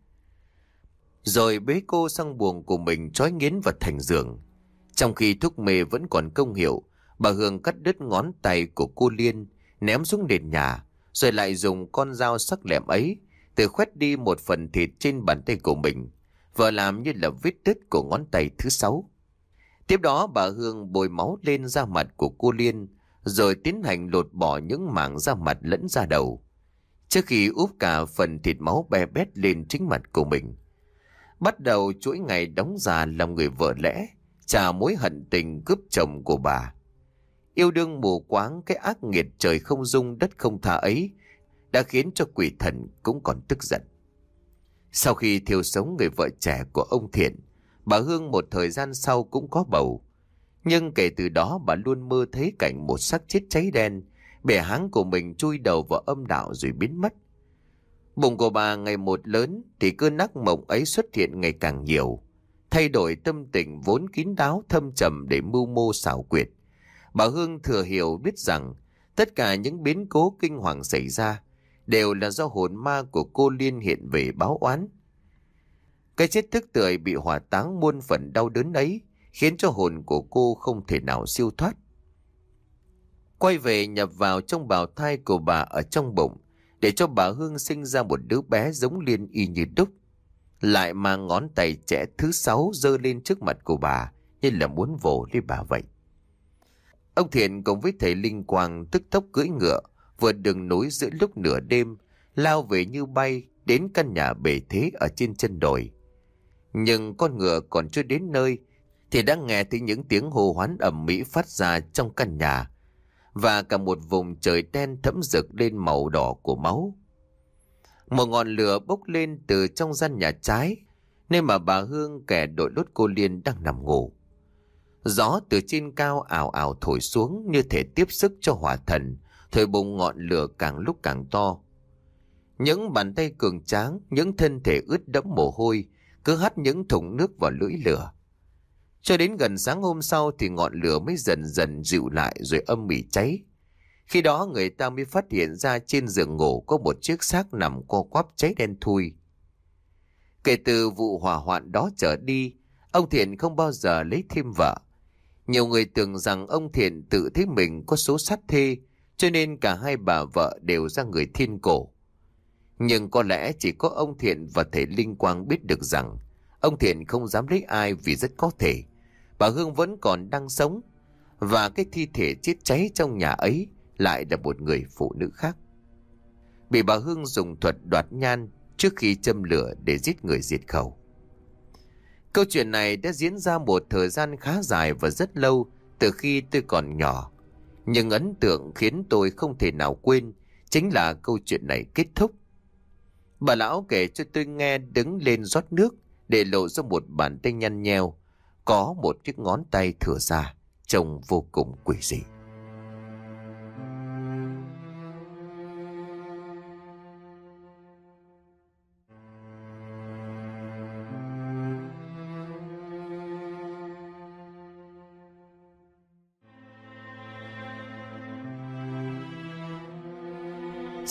Rồi bế cô sang buồng của mình trói nghiến vào thành giường. Trong khi thuốc mê vẫn còn công hiệu, bà Hương cắt đứt ngón tay của cô Liên, ném xuống nền nhà, rồi lại dùng con dao sắc lẹm ấy, từ khoét đi một phần thịt trên bàn tay của mình, vừa làm như là vết đứt của ngón tay thứ sáu. Tiếp đó bà Hương bồi máu lên da mặt của cô Liên, rồi tiến hành lột bỏ những mảng da mặt lẫn da đầu. Trước khi úp cả phần thịt máu bè bét lên chính mặt của mình. Bắt đầu chuỗi ngày đóng già làm người vợ lẽ, trả mối hận tình cướp chồng của bà. Yêu đương mù quáng cái ác nghiệt trời không dung đất không tha ấy đã khiến cho quỷ thần cũng còn tức giận. Sau khi thiêu sống người vợ trẻ của ông Thiện, bà Hương một thời gian sau cũng có bầu. Nhưng kể từ đó bà luôn mơ thấy cảnh một xác chết cháy đen, bẻ háng của mình chui đầu vào âm đạo rồi biến mất. Bụng của bà ngày một lớn thì cơn ác mộng ấy xuất hiện ngày càng nhiều, thay đổi tâm tình vốn kín đáo thâm trầm để mưu mô xảo quyệt. Bà Hương thừa hiểu biết rằng tất cả những biến cố kinh hoàng xảy ra đều là do hồn ma của cô Liên hiện về báo oán. Cái chết thức tưởi bị hỏa táng muôn phần đau đớn ấy khiến cho hồn của cô không thể nào siêu thoát. Quay về nhập vào trong bào thai của bà ở trong bụng để cho bà Hương sinh ra một đứa bé giống Liên y như đúc. Lại mang ngón tay trẻ thứ sáu dơ lên trước mặt của bà như là muốn vồ lấy bà vậy. Ông Thiện cùng với thầy Linh Quang tức tốc cưỡi ngựa, vượt đường núi giữa lúc nửa đêm, lao về như bay đến căn nhà bề thế ở trên chân đồi. Nhưng con ngựa còn chưa đến nơi, thì đã nghe thấy những tiếng hô hoán ầm mỹ phát ra trong căn nhà, và cả một vùng trời đen thẫm rực lên màu đỏ của máu. Một ngọn lửa bốc lên từ trong gian nhà trái, nơi mà bà Hương kẻ đội đốt cô Liên đang nằm ngủ. Gió từ trên cao ảo ảo thổi xuống như thể tiếp sức cho hỏa thần, thổi bùng ngọn lửa càng lúc càng to. Những bàn tay cường tráng, những thân thể ướt đẫm mồ hôi, cứ hắt những thùng nước vào lưỡi lửa. Cho đến gần sáng hôm sau thì ngọn lửa mới dần dần dịu lại rồi âm mỉ cháy. Khi đó người ta mới phát hiện ra trên giường ngủ có một chiếc xác nằm co quắp cháy đen thui. Kể từ vụ hỏa hoạn đó trở đi, ông Thiện không bao giờ lấy thêm vợ. Nhiều người tưởng rằng ông Thiện tự thấy mình có số sát thê, cho nên cả hai bà vợ đều ra người thiên cổ. Nhưng có lẽ chỉ có ông Thiện và thầy Linh Quang biết được rằng, ông Thiện không dám lấy ai vì rất có thể. Bà Hương vẫn còn đang sống, và cái thi thể chết cháy trong nhà ấy lại là một người phụ nữ khác. Bị bà Hương dùng thuật đoạt nhan trước khi châm lửa để giết người diệt khẩu. Câu chuyện này đã diễn ra một thời gian khá dài và rất lâu từ khi tôi còn nhỏ. Nhưng ấn tượng khiến tôi không thể nào quên chính là câu chuyện này kết thúc. Bà lão kể cho tôi nghe đứng lên rót nước để lộ ra một bàn tay nhăn nheo, có một chiếc ngón tay thừa ra, trông vô cùng quỷ dị.